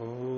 Oh.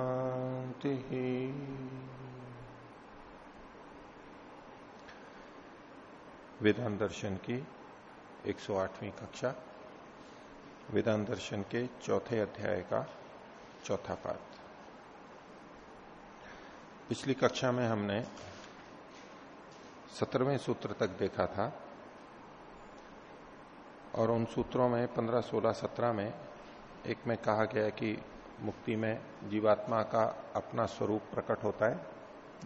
शांति वेदांत दर्शन की 108वीं कक्षा वेदांत दर्शन के चौथे अध्याय का चौथा पाठ। पिछली कक्षा में हमने सत्रहवें सूत्र तक देखा था और उन सूत्रों में 15, 16, 17 में एक में कहा गया कि मुक्ति में जीवात्मा का अपना स्वरूप प्रकट होता है।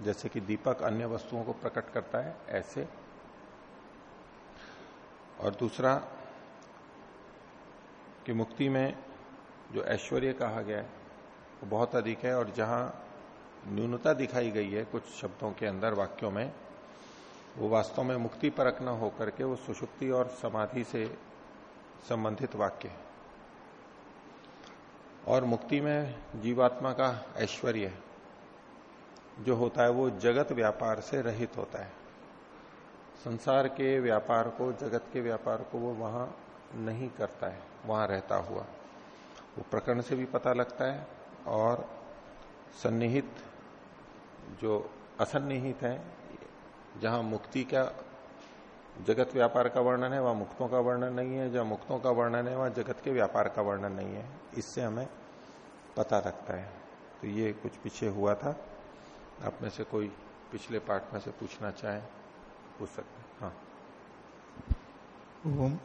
जैसे कि दीपक अन्य वस्तुओं को प्रकट करता है, ऐसे। और दूसरा, कि मुक्ति में जो ऐश्वर्य कहा गया है, वो बहुत अधिक है और जहाँ न्यूनता दिखाई गई है कुछ शब्दों के अंदर, वाक्यों में, वो वास्तव में मुक्ति परक न होकर के वो सुषुप्ति और समाधि से संबंधित वाक्य है। और मुक्ति में जीवात्मा का ऐश्वर्य जो होता है वो जगत व्यापार से रहित होता है। संसार के व्यापार को, जगत के व्यापार को वो वहाँ नहीं करता है, वहाँ रहता हुआ। वो प्रकरण से भी पता लगता है और सन्निहित जो असन्निहित है, जहाँ मुक्ति का जगत व्यापार का वर्णन है वहाँ मुक्तों का वर्णन नहीं है जहाँ मुक्तों का वर्णन है वहाँ जगत के व्यापार का वर्णन नहीं है। इससे हमें पता लगता है। तो ये कुछ पीछे हुआ था। आप में से कोई पिछले पाठ में से पूछना चाहे पूछ सकते हाँ। ओम।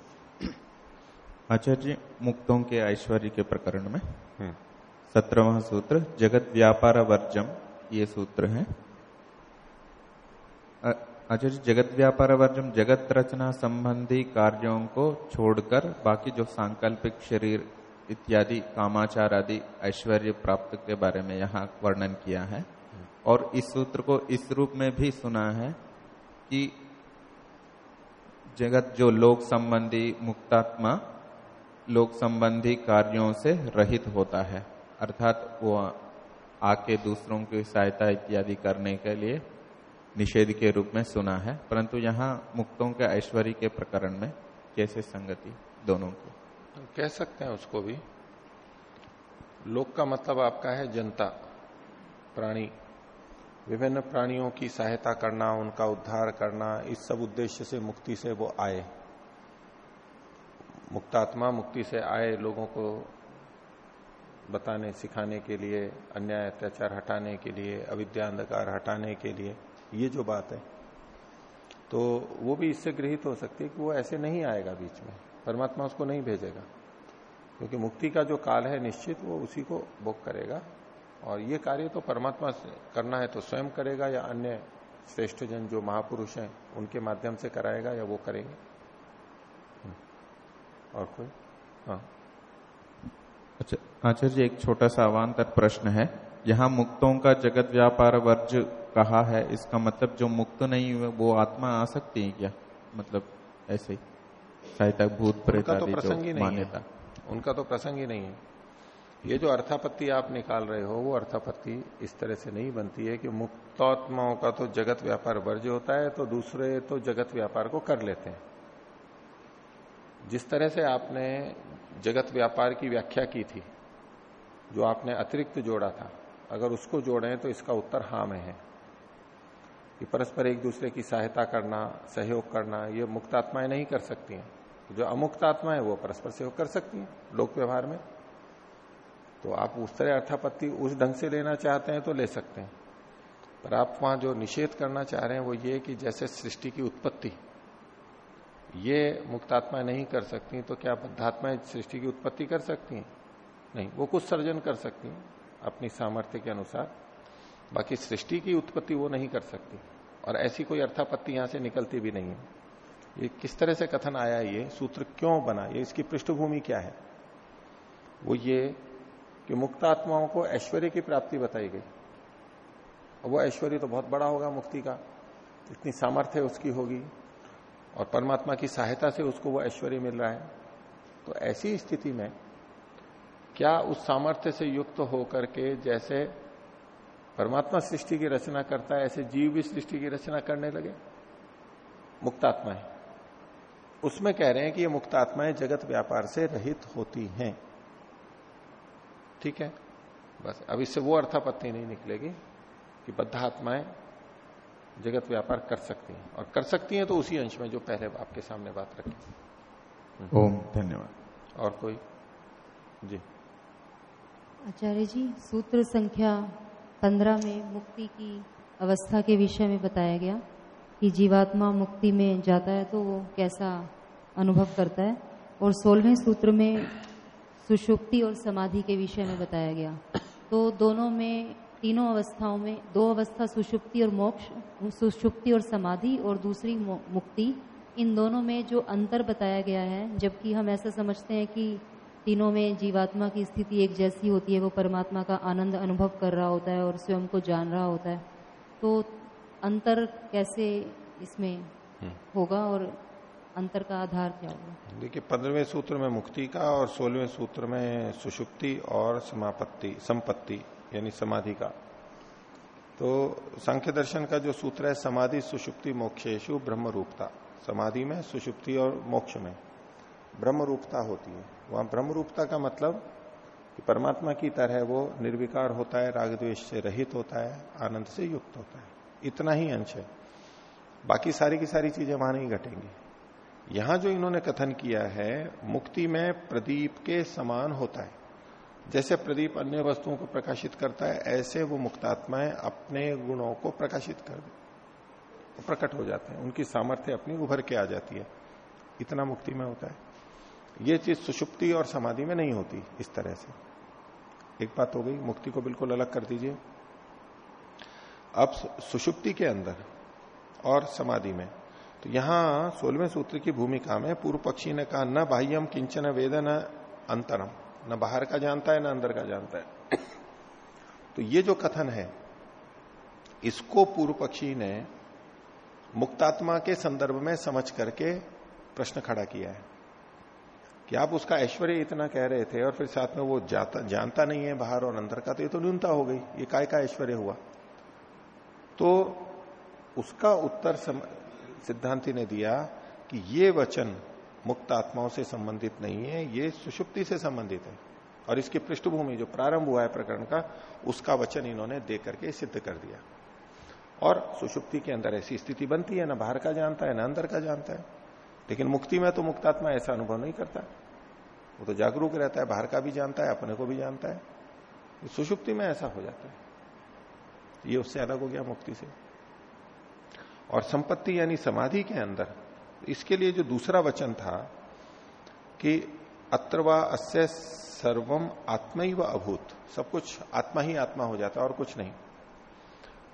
आचार्य मुक्तों के ऐश्वर्य के प्रकरण में। हम्म। सत्रहवा सूत्र जगत व्यापार वर्जम ये सूत्र है। आचार्य जगत व्यापार वर्जम जगत रचना संबंधी कार्यों को छोड़कर बाकी जो सांकल्पिक शरीर इत्यादि कामाचार आदि ऐश्वर्य प्राप्त के बारे में यहाँ वर्णन किया है। और इस सूत्र को इस रूप में भी सुना है कि जगत जो लोक संबंधी, मुक्तात्मा, लोक संबंधी कार्यों से रहित होता है। अर्थात वो आके दूसरों की सहायता इत्यादि करने के लिए निषेध के रूप में सुना है, परंतु यहाँ मुक्तों के ऐश्वर्य के प्रकरण में कैसे संगति दोनों को? कह सकते हैं उसको भी। लोक का मतलब आपका है जनता, प्राणी। विभिन्न प्राणियों की सहायता करना, उनका उद्धार करना, इस सब उद्देश्य से मुक्ति से वो आए। मुक्तात्मा मुक्ति से आए लोगों को बताने, सिखाने के लिए, अन्याय, अत्याचार हटाने के लिए, अविद्या, अंधकार हटाने के लिए। ये जो बात है तो वो भी इससे गृहित हो सकती है कि वो ऐसे नहीं आएगा बीच में। परमात्मा उसको नहीं भेजेगा। क्योंकि मुक्ति का जो काल है निश्चित, वो उसी को भोग करेगा। और ये कार्य तो परमात्मा करना है तो स्वयं करेगा या अन्य श्रेष्ठ जन जो महापुरुष हैं, उनके माध्यम से कराएगा या वो करेंगे? हम्म। और कोई? हाँ। अच्छा आचार्य एक छोटा सा अवान्तर प्रश्न है। यहाँ मुक्तों का जगत व्यापार वर्ज कहा है इसका मतलब जो मुक्त नहीं हुए वो आत्मा आ सकती है क्या? मतलब ऐसे सहायता भूत प्रेत तो प्रसंग ही नहीं है। उनका तो प्रसंग ही नहीं है। ये जो अर्थापत्ति आप निकाल रहे हो वो अर्थापत्ति इस तरह से नहीं बनती है कि मुक्तात्माओं का तो जगत व्यापार वर्ज होता है तो दूसरे तो जगत व्यापार को कर लेते हैं। जिस तरह से आपने जगत व्यापार की व्याख्या की थी जो आपने अतिरिक्त जोड़ा था अगर उसको जोड़े तो इसका उत्तर हाँ में है। कि परस्पर एक दूसरे की सहायता करना, सहयोग करना, ये मुक्त आत्माएँ नहीं कर सकती हैं। जो अमुक्त आत्मा है, वो परस्पर सहयोग कर सकती हैं लोक व्यवहार में। तो आप उस तरह अर्थापत्ति उस ढंग से लेना चाहते हैं तो ले सकते हैं। पर आप वहाँ जो निषेध करना चाह रहे हैं, वो ये कि जैसे सृष्टि की उत्पत्ति, ये मुक्तात्मा नहीं कर सकती तो क्या बद्धात्माएँ सृष्टि की उत्पत्ति कर सकती हैं? नहीं, वो कुछ सर्जन कर सकती हैं अपनी सामर्थ्य के अनुसार। बाकी सृष्टि की उत्पत्ति वो नहीं कर सकती। और ऐसी कोई अर्थापत्ति यहाँ से निकलती भी नहीं है। ये किस तरह से कथन आया ये? सूत्र क्यों बना? ये इसकी पृष्ठभूमि क्या है? वो ये कि मुक्त आत्माओं को ऐश्वर्य की प्राप्ति बताई गई। वो ऐश्वर्य तो बहुत बड़ा होगा मुक्ति का। इतनी सामर्थ्य उसकी होगी। और परमात्मा की सहायता से उसको वो ऐश्वर्य मिल रहा है। तो ऐसी स्थिति में क्या उस सामर्थ्य से युक्त होकर के जैसे परमात्मा सृष्टि की रचना करता है ऐसे जीव भी सृष्टि की रचना करने लगे। मुक्तात्माएँ उसमें कह रहे हैं कि ये मुक्तात्माएँ जगत व्यापार से रहित होती हैं। ठीक है? बस अब इससे वो अर्थापत्ति नहीं निकलेगी कि बद्ध आत्माएँ जगत व्यापार कर सकती हैं। और कर सकती हैं तो उसी अंश में जो पहले आपके सामने बात रखी ओम धन्यवाद। और कोई? जी। आचार्य जी सूत्र संख्या पंद्रह में मुक्ति की अवस्था के विषय में बताया गया कि जीवात्मा मुक्ति में जाता है तो वो कैसा अनुभव करता है। और सोलहवें सूत्र में सुषुप्ति और समाधि के विषय में बताया गया। तो दोनों में, तीनों अवस्थाओं में, दो अवस्था सुषुप्ति और मोक्ष, सुषुप्ति और समाधि और दूसरी मुक्ति, इन दोनों में जो अंतर बताया गया है, जबकि हम ऐसा समझते हैं कि तीनों में जीवात्मा की स्थिति एक जैसी होती है वो परमात्मा का आनंद अनुभव कर रहा होता है और स्वयं को जान रहा होता है। तो अंतर कैसे इसमें हम्म। होगा और अंतर का आधार क्या होगा? देखिए पंद्रहवें सूत्र में मुक्ति का और सोलहवें सूत्र में सुषुप्ति और समापत्ति संपत्ति यानी समाधि का। तो सांख्य दर्शन का जो सूत्र है समाधि सुषुप्ति मोक्षेशु ब्रह्म रूपता समाधि में सुषुप्ति और मोक्ष में ब्रह्म रूपता होती है। वहाँ ब्रह्म रूपता का मतलब कि परमात्मा की तरह वो निर्विकार होता है राग द्वेश से रहित होता है, आनंद से युक्त होता है। इतना ही अंश है। बाकी सारी की सारी चीज़ें वहाँ नहीं घटेंगी। यहाँ जो इन्होंने कथन किया है, मुक्ति में प्रदीप के समान होता है। जैसे प्रदीप अन्य वस्तुओं को प्रकाशित करता है, ऐसे वो मुक्तात्माएँ अपने गुणों को प्रकाशित कर प्रकट हो जाते हैं। उनकी सामर्थ्य अपनी उभर के आ जाती है। इतना मुक्ति में होता है। ये चीज़ सुषुप्ति और समाधि में नहीं होती इस तरह से। एक बात हो गई, मुक्ति को बिल्कुल अलग कर दीजिए। अब सुषुप्ति के अंदर और समाधि में। तो यहाँ सोलहवें सूत्र की भूमिका में पूर्व पक्षी ने कहा, न बाह्यम किंचन वेदन अंतरम। न बाहर का जानता है, न अंदर का जानता है। तो ये जो कथन है, इसको पूर्व पक्षी ने मुक्तात्मा के संदर्भ में समझ करके प्रश्न खड़ा किया है। कि आप उसका ऐश्वर्य इतना कह रहे थे और फिर साथ में वो जाता, जानता नहीं है बाहर और अंदर का तो ये तो न्यूनता हो गई। ये काय का ऐश्वर्य हुआ? तो उसका उत्तर सिद्धांति ने दिया कि ये वचन मुक्त आत्माओं से संबंधित नहीं है, ये सुषुप्ति से संबंधित है। और इसकी पृष्ठभूमि जो प्रारंभ हुआ है प्रकरण का, उसका वचन इन्होंने दे करके सिद्ध कर दिया। और सुषुप्ति के अंदर ऐसी स्थिति बनती है, ना बाहर का जानता है, ना अंदर का जानता है। लेकिन मुक्ति में तो मुक्तात्मा ऐसा अनुभव नहीं करता। वो तो जागरूक रहता है, बाहर का भी जानता है, अपने को भी जानता है। सुषुप्ति में ऐसा हो जाता है। ये उससे अलग हो गया मुक्ति से। और संपत्ति यानी समाधि के अंदर, इसके लिए जो दूसरा वचन था कि अत्रवा अस्य सर्वम आत्मा ही व अभूत। सब कुछ आत्मा ही आत्मा हो जाता है और कुछ नहीं।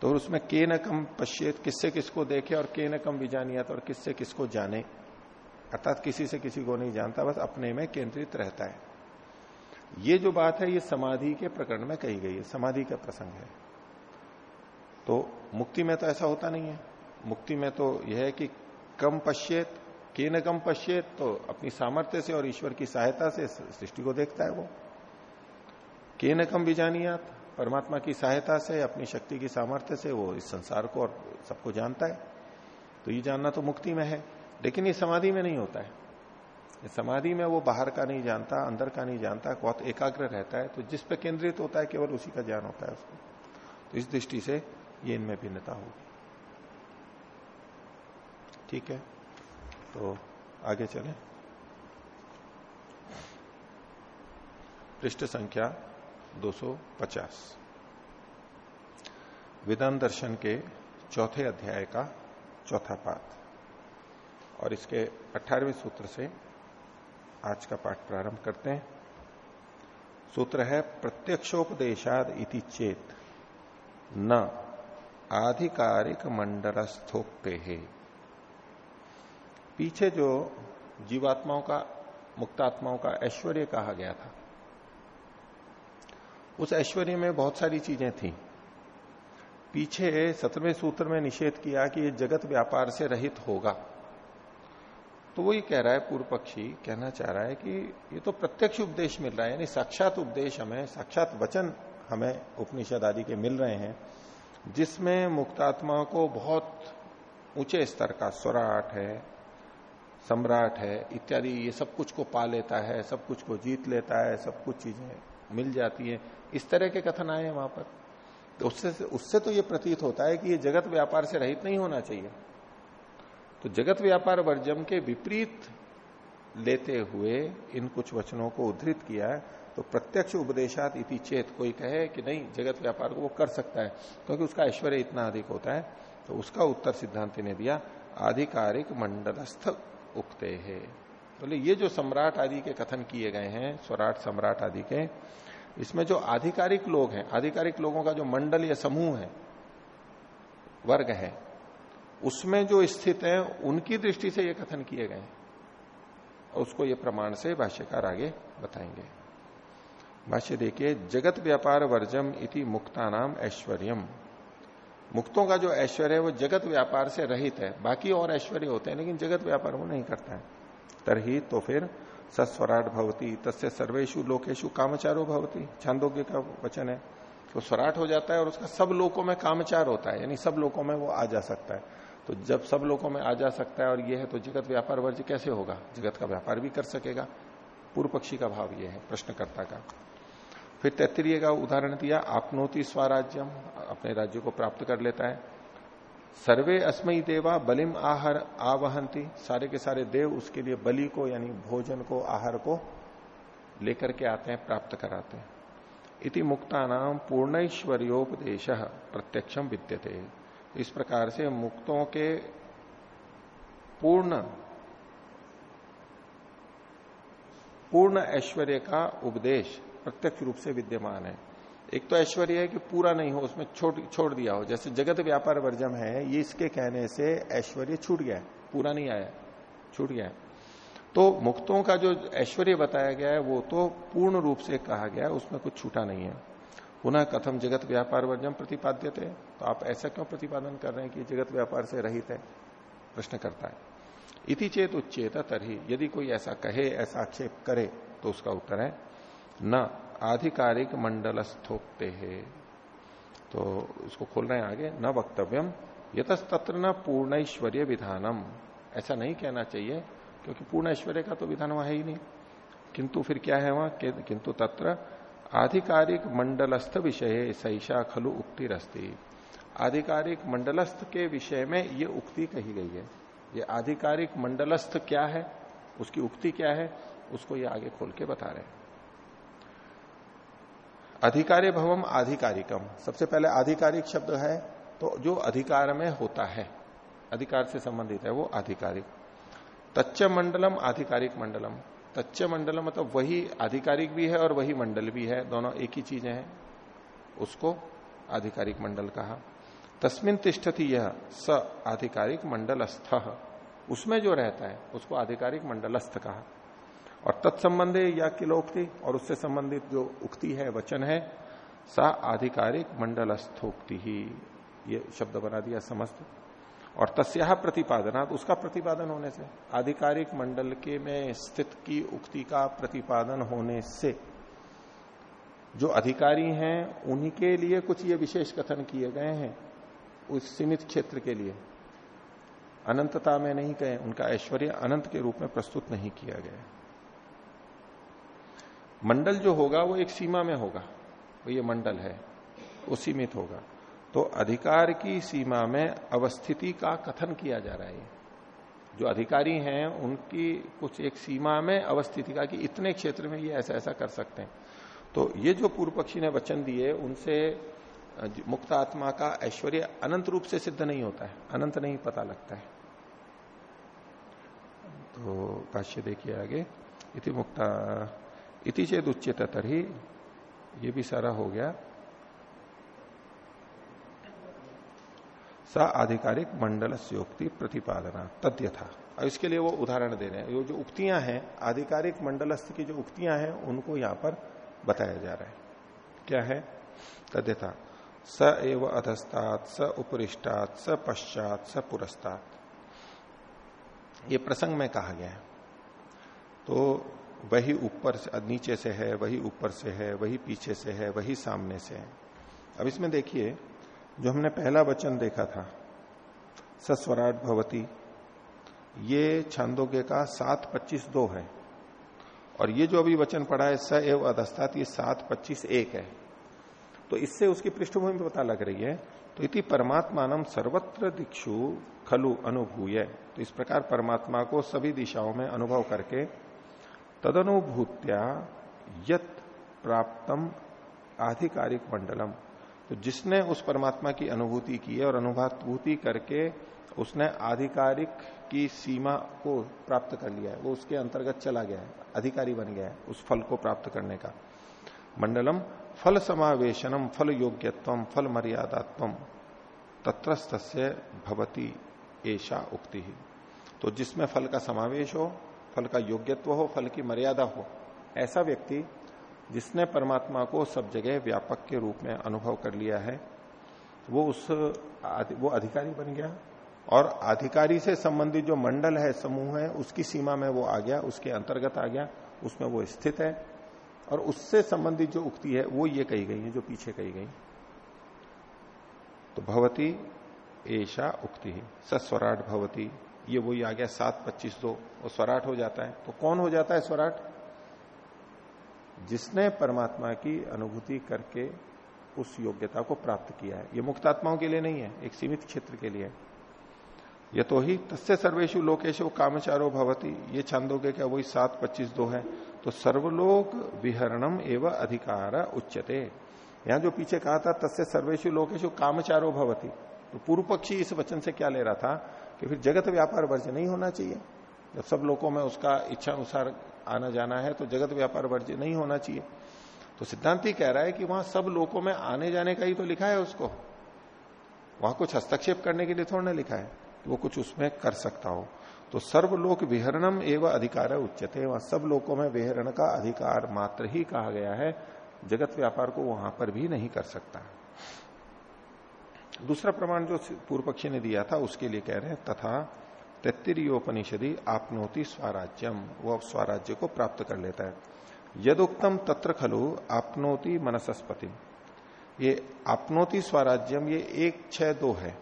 तो उसमें के न कम पश्चेत किससे किसको देखे और के न कम विजानियत और किससे किसको जाने। अर्थात किसी से किसी को नहीं जानता, बस अपने में केंद्रित रहता है। ये जो बात है, ये समाधि के प्रकरण में कही गई है, समाधि का प्रसंग है। तो मुक्ति में तो ऐसा होता नहीं है। मुक्ति में तो यह है कि कम पश्चेत के न कम पश्चेत तो अपनी सामर्थ्य से और ईश्वर की सहायता से सृष्टि को देखता है वो। के न कम बीजानियात, परमात्मा की सहायता से, अपनी शक्ति की सामर्थ्य से वो इस संसार को और सबको जानता है। तो ये जानना तो मुक्ति में है। लेकिन ये समाधि में नहीं होता है। समाधि में वो बाहर का नहीं जानता, अंदर का नहीं जानता, बहुत एकाग्र रहता है तो जिस पे केंद्रित होता है केवल उसी का ज्ञान होता है उसको। तो इस दृष्टि से ये इनमें भिन्नता होगी। ठीक है तो आगे चले। पृष्ठ संख्या 250 विधान दर्शन के चौथे अध्याय का चौथा पाठ। और इसके अठारहवें सूत्र से आज का पाठ प्रारंभ करते हैं। सूत्र है, प्रत्यक्षोपदेशाद इति चेत न आधिकारिक मंडलस्थोक्ते। है पीछे जो जीवात्माओं का, मुक्तात्माओं का ऐश्वर्य कहा गया था, उस ऐश्वर्य में बहुत सारी चीज़ें थी। पीछे सत्रहवें सूत्र में निषेध किया कि ये जगत व्यापार से रहित होगा। तो वो ये कह रहा है पूर्व पक्षी कहना चाह रहा है कि ये तो प्रत्यक्ष उपदेश मिल रहा है, यानी साक्षात उपदेश हमें, साक्षात वचन हमें उपनिषद आदि के मिल रहे हैं, जिसमें मुक्तात्मा को बहुत ऊँचे स्तर का स्वराट है, सम्राट है, इत्यादि, ये सब कुछ को पा लेता है, सब कुछ को जीत लेता है, सब कुछ चीज़ें मिल जाती है। इस तरह के कथन आए हैं वहाँ पर। तो उससे उससे तो ये प्रतीत होता है कि ये जगत व्यापार से रहित नहीं होना चाहिए। तो जगत व्यापार वर्जम के विपरीत लेते हुए इन कुछ वचनों को उद्धृत किया है तो प्रत्यक्ष उपदेशात इति चेत कोई कहे कि नहीं, जगत व्यापार को वो कर सकता है, क्योंकि उसका ऐश्वर्य इतना अधिक होता है। तो उसका उत्तर सिद्धांति ने दिया, आधिकारिक मंडलस्थ उगते है। बोले तो ये जो सम्राट आदि के कथन किए गए हैं, स्वराट सम्राट आदि के, इसमें जो आधिकारिक लोग हैं, आधिकारिक लोगों का जो मंडल या समूह है, वर्ग है उसमें जो स्थित है, उनकी दृष्टि से ये कथन किए गए उसको ये प्रमाण से भाष्यकार आगे बताएँगे। भाष्य देखिए, जगत व्यापार वर्जम इति मुक्ता नाम ऐश्वर्यम। मुक्तों का जो ऐश्वर्य है, वो जगत व्यापार से रहित है। बाकी और ऐश्वर्य होते हैं, लेकिन जगत व्यापार वो नहीं करता है। तरही तो फिर सस्वराट भवती, तस्य सर्वेशु लोकेशु कामचारो भवती। छांदोग्य का वचन है। तो स्वराट हो जाता है और उसका सब लोगों में कामचार होता है, यानी सब लोगों में वो आ जा सकता है। तो जब सब लोगों में आ जा सकता है और ये है तो जगत व्यापार वर्ज कैसे होगा? जगत का व्यापार भी कर सकेगा। पूर्व पक्षी का भाव ये है, प्रश्नकर्ता का। फिर तैतरीय का उदाहरण दिया, आपनोति स्वराज्यम, अपने राज्य को प्राप्त कर लेता है। सर्वे अस्मयी देवा, बलिम आहार आवहंती सारे के सारे देव उसके लिए बलि को, यानी भोजन को, आहार को लेकर के आते हैं, प्राप्त कराते हैं। इति मुक्ता नाम पूर्णैश्वर्योपदेश प्रत्यक्षम विद्यते। इस प्रकार से मुक्तों के पूर्ण पूर्ण ऐश्वर्य का उपदेश प्रत्यक्ष रूप से विद्यमान है। एक तो ऐश्वर्य है कि पूरा नहीं हो, उसमें छोड़ छोड़ दिया हो। जैसे जगत व्यापार वर्जम है, ये इसके कहने से ऐश्वर्य छूट गया है, पूरा नहीं आया, छूट गया है। तो मुक्तों का जो ऐश्वर्य बताया गया है, वो तो पूर्ण रूप से कहा गया है, उसमें कुछ छूटा नहीं है। पुनः कथम जगत व्यापार वर्जम प्रतिपाद्य थे तो आप ऐसा क्यों प्रतिपादन कर रहे हैं कि जगत व्यापार से रहित है? प्रश्न करता है। इति चेत उच्चेत तरही। यदि कोई ऐसा कहे, ऐसा आक्षेप करे तो उसका उत्तर है, न आधिकारिक मंडलस्थोक्ते है। तो उसको खोल रहे हैं आगे, न वक्तव्यम, यतस्तत्र न पूर्ण ऐश्वर्य विधानम। ऐसा नहीं कहना चाहिए, क्योंकि पूर्ण ऐश्वर्य का तो विधान वहाँ है ही नहीं। किंतु फिर क्या है वहाँ? किंतु तत्र आधिकारिक मंडलस्थ विषय सैषा खलु उक्ति रस्ती आधिकारिक मंडलस्थ के विषय में ये उक्ति कही गई है। ये आधिकारिक मंडलस्थ क्या है? उसकी उक्ति क्या है? उसको ये आगे खोल के बता रहे हैं। अधिकारी भवम आधिकारिकम। सबसे पहले आधिकारिक शब्द है तो जो अधिकार में होता है, अधिकार से संबंधित है वो आधिकारिक। तच्च मंडलम आधिकारिक मंडलम। तच्च मंडल मतलब वही आधिकारिक भी है और वही मंडल भी है, दोनों एक ही चीज़ें हैं। उसको आधिकारिक मंडल कहा। तस्मिन तिष्ठति यह स आधिकारिक मंडलस्थ। उसमें जो रहता है, उसको आधिकारिक मंडलस्थ कहा। और तत्संबंधे या किलोक्ति और उससे संबंधित जो उक्ति है, वचन है, सा आधिकारिक मंडलस्थोक्ति। ही ये शब्द बना दिया समस्त। और तस्या प्रतिपादनात्, उसका प्रतिपादन होने से, आधिकारिक मंडल के में स्थित की उक्ति का प्रतिपादन होने से, जो अधिकारी हैं, उन्हीं के लिए कुछ ये विशेष कथन किए गए हैं, उस सीमित क्षेत्र के लिए। अनंतता में नहीं कहे, उनका ऐश्वर्य अनंत के रूप में प्रस्तुत नहीं किया गया मंडल जो होगा, वो एक सीमा में होगा, वो ये मंडल है, वो सीमित होगा। तो अधिकार की सीमा में अवस्थिति का कथन किया जा रहा है। जो अधिकारी हैं, उनकी कुछ एक सीमा में अवस्थिति का कि इतने क्षेत्र में ये ऐसा ऐसा कर सकते हैं। तो ये जो पूर्व पक्षी ने वचन दिए, उनसे मुक्त आत्मा का ऐश्वर्य अनंत रूप से सिद्ध नहीं होता है। अनंत नहीं पता लगता है। तो भाष्य देखिए आगे। इति मुक्ता, इति चेत उच्चत तरही, ये भी सारा हो गया। स आधिकारिक मंडल योक्ति प्रतिपादना तथ्य था अब इसके लिए वो उदाहरण दे रहे हैं। जो उक्तियाँ हैं, आधिकारिक मंडलस्थ की जो उक्तियाँ हैं, उनको यहाँ पर बताया जा रहा है। क्या है? तद्यथा। स एव अधस्तात, स उपरिष्टात, स पश्चात, स पुरस्तात। ये प्रसंग में कहा गया है। तो वही ऊपर से नीचे से है, वही ऊपर से है, वही पीछे से है, वही सामने से है। अब इसमें देखिए जो हमने पहला वचन देखा था, सस्वराट भवती, ये छांदोग्य का सात पच्चीस दो है। और ये जो अभी वचन पढ़ा है, स एव अधस्तात, ये सात पच्चीस एक है। तो इससे उसकी पृष्ठभूमि पता लग रही है तो इति परमात्मान सर्वत्र दिक्षु खलु अनुभूय। तो इस प्रकार परमात्मा को सभी दिशाओं में अनुभव करके तदनुभूत्या यत प्राप्तम आधिकारिक मंडलम। तो जिसने उस परमात्मा की अनुभूति की है और अनुभूति करके उसने आधिकारिक की सीमा को प्राप्त कर लिया है, वो उसके अंतर्गत चला गया है, अधिकारी बन गया है उस फल को प्राप्त करने का। मंडलम, फल समावेशनम, फल योग्यत्व फल मर्यादात्व तत्रस्त भवती ऐसा उक्ति ही। तो जिसमें फल का समावेश हो, फल का योग्यत्व हो, फल की मर्यादा हो, ऐसा व्यक्ति जिसने परमात्मा को सब जगह व्यापक के रूप में अनुभव कर लिया है, वो उस वो अधिकारी बन गया। और अधिकारी से संबंधित जो मंडल है, समूह है, उसकी सीमा में वो आ गया, उसके अंतर्गत आ गया, उसमें वो स्थित है। और उससे संबंधित जो उक्ति है, वो ये कही गई है, जो पीछे कही गई। तो भवती ऐसा उक्ति सस्वराट भवती। ये वही आ गया, सात पच्चीस दो वो स्वराट हो जाता है। तो कौन हो जाता है स्वराट? जिसने परमात्मा की अनुभूति करके उस योग्यता को प्राप्त किया है। ये मुक्तात्माओं के लिए नहीं है, एक सीमित क्षेत्र के लिए। ये तो ही तस्य सर्वेशु लोकेशु कामचारो भवती। ये छंदोगे क्या वही सात, पच्चीस दो है? तो सर्वलोक विहरणम एवं अधिकार उच्चते यहाँ जो पीछे कहा था, तस्य सर्वेशु लोकेशु कामचारो भवती। तो पूर्व पक्षी इस वचन से क्या ले रहा था कि फिर जगत व्यापार वर्ज नहीं होना चाहिए। जब सब लोगों में उसका इच्छा अनुसार आना जाना है तो जगत व्यापार वर्ज नहीं होना चाहिए। तो सिद्धांति कह रहा है कि वहाँ सब लोगों में आने जाने का ही तो लिखा है उसको। वहाँ कुछ हस्तक्षेप करने के लिए थोड़ा लिखा है कि वो कुछ उसमें कर सकता हो। तो सर्वलोक विहरणम एवं अधिकार है उच्चते वहाँ सब लोगों में विहरण का अधिकार मात्र ही कहा गया है। जगत व्यापार को वहाँ पर भी नहीं कर सकता। दूसरा प्रमाण जो पूर्व पक्षी ने दिया था, उसके लिए कह रहे हैं, तथा तत्तिरियोपनिषदि आपनोति स्वराज्यम, वो स्वराज्य को प्राप्त कर लेता है। यदुक्तम तत्र खलु, आपनोति मनसस्पति। ये आपनोति स्वराज्यम, ये एक छह दो है।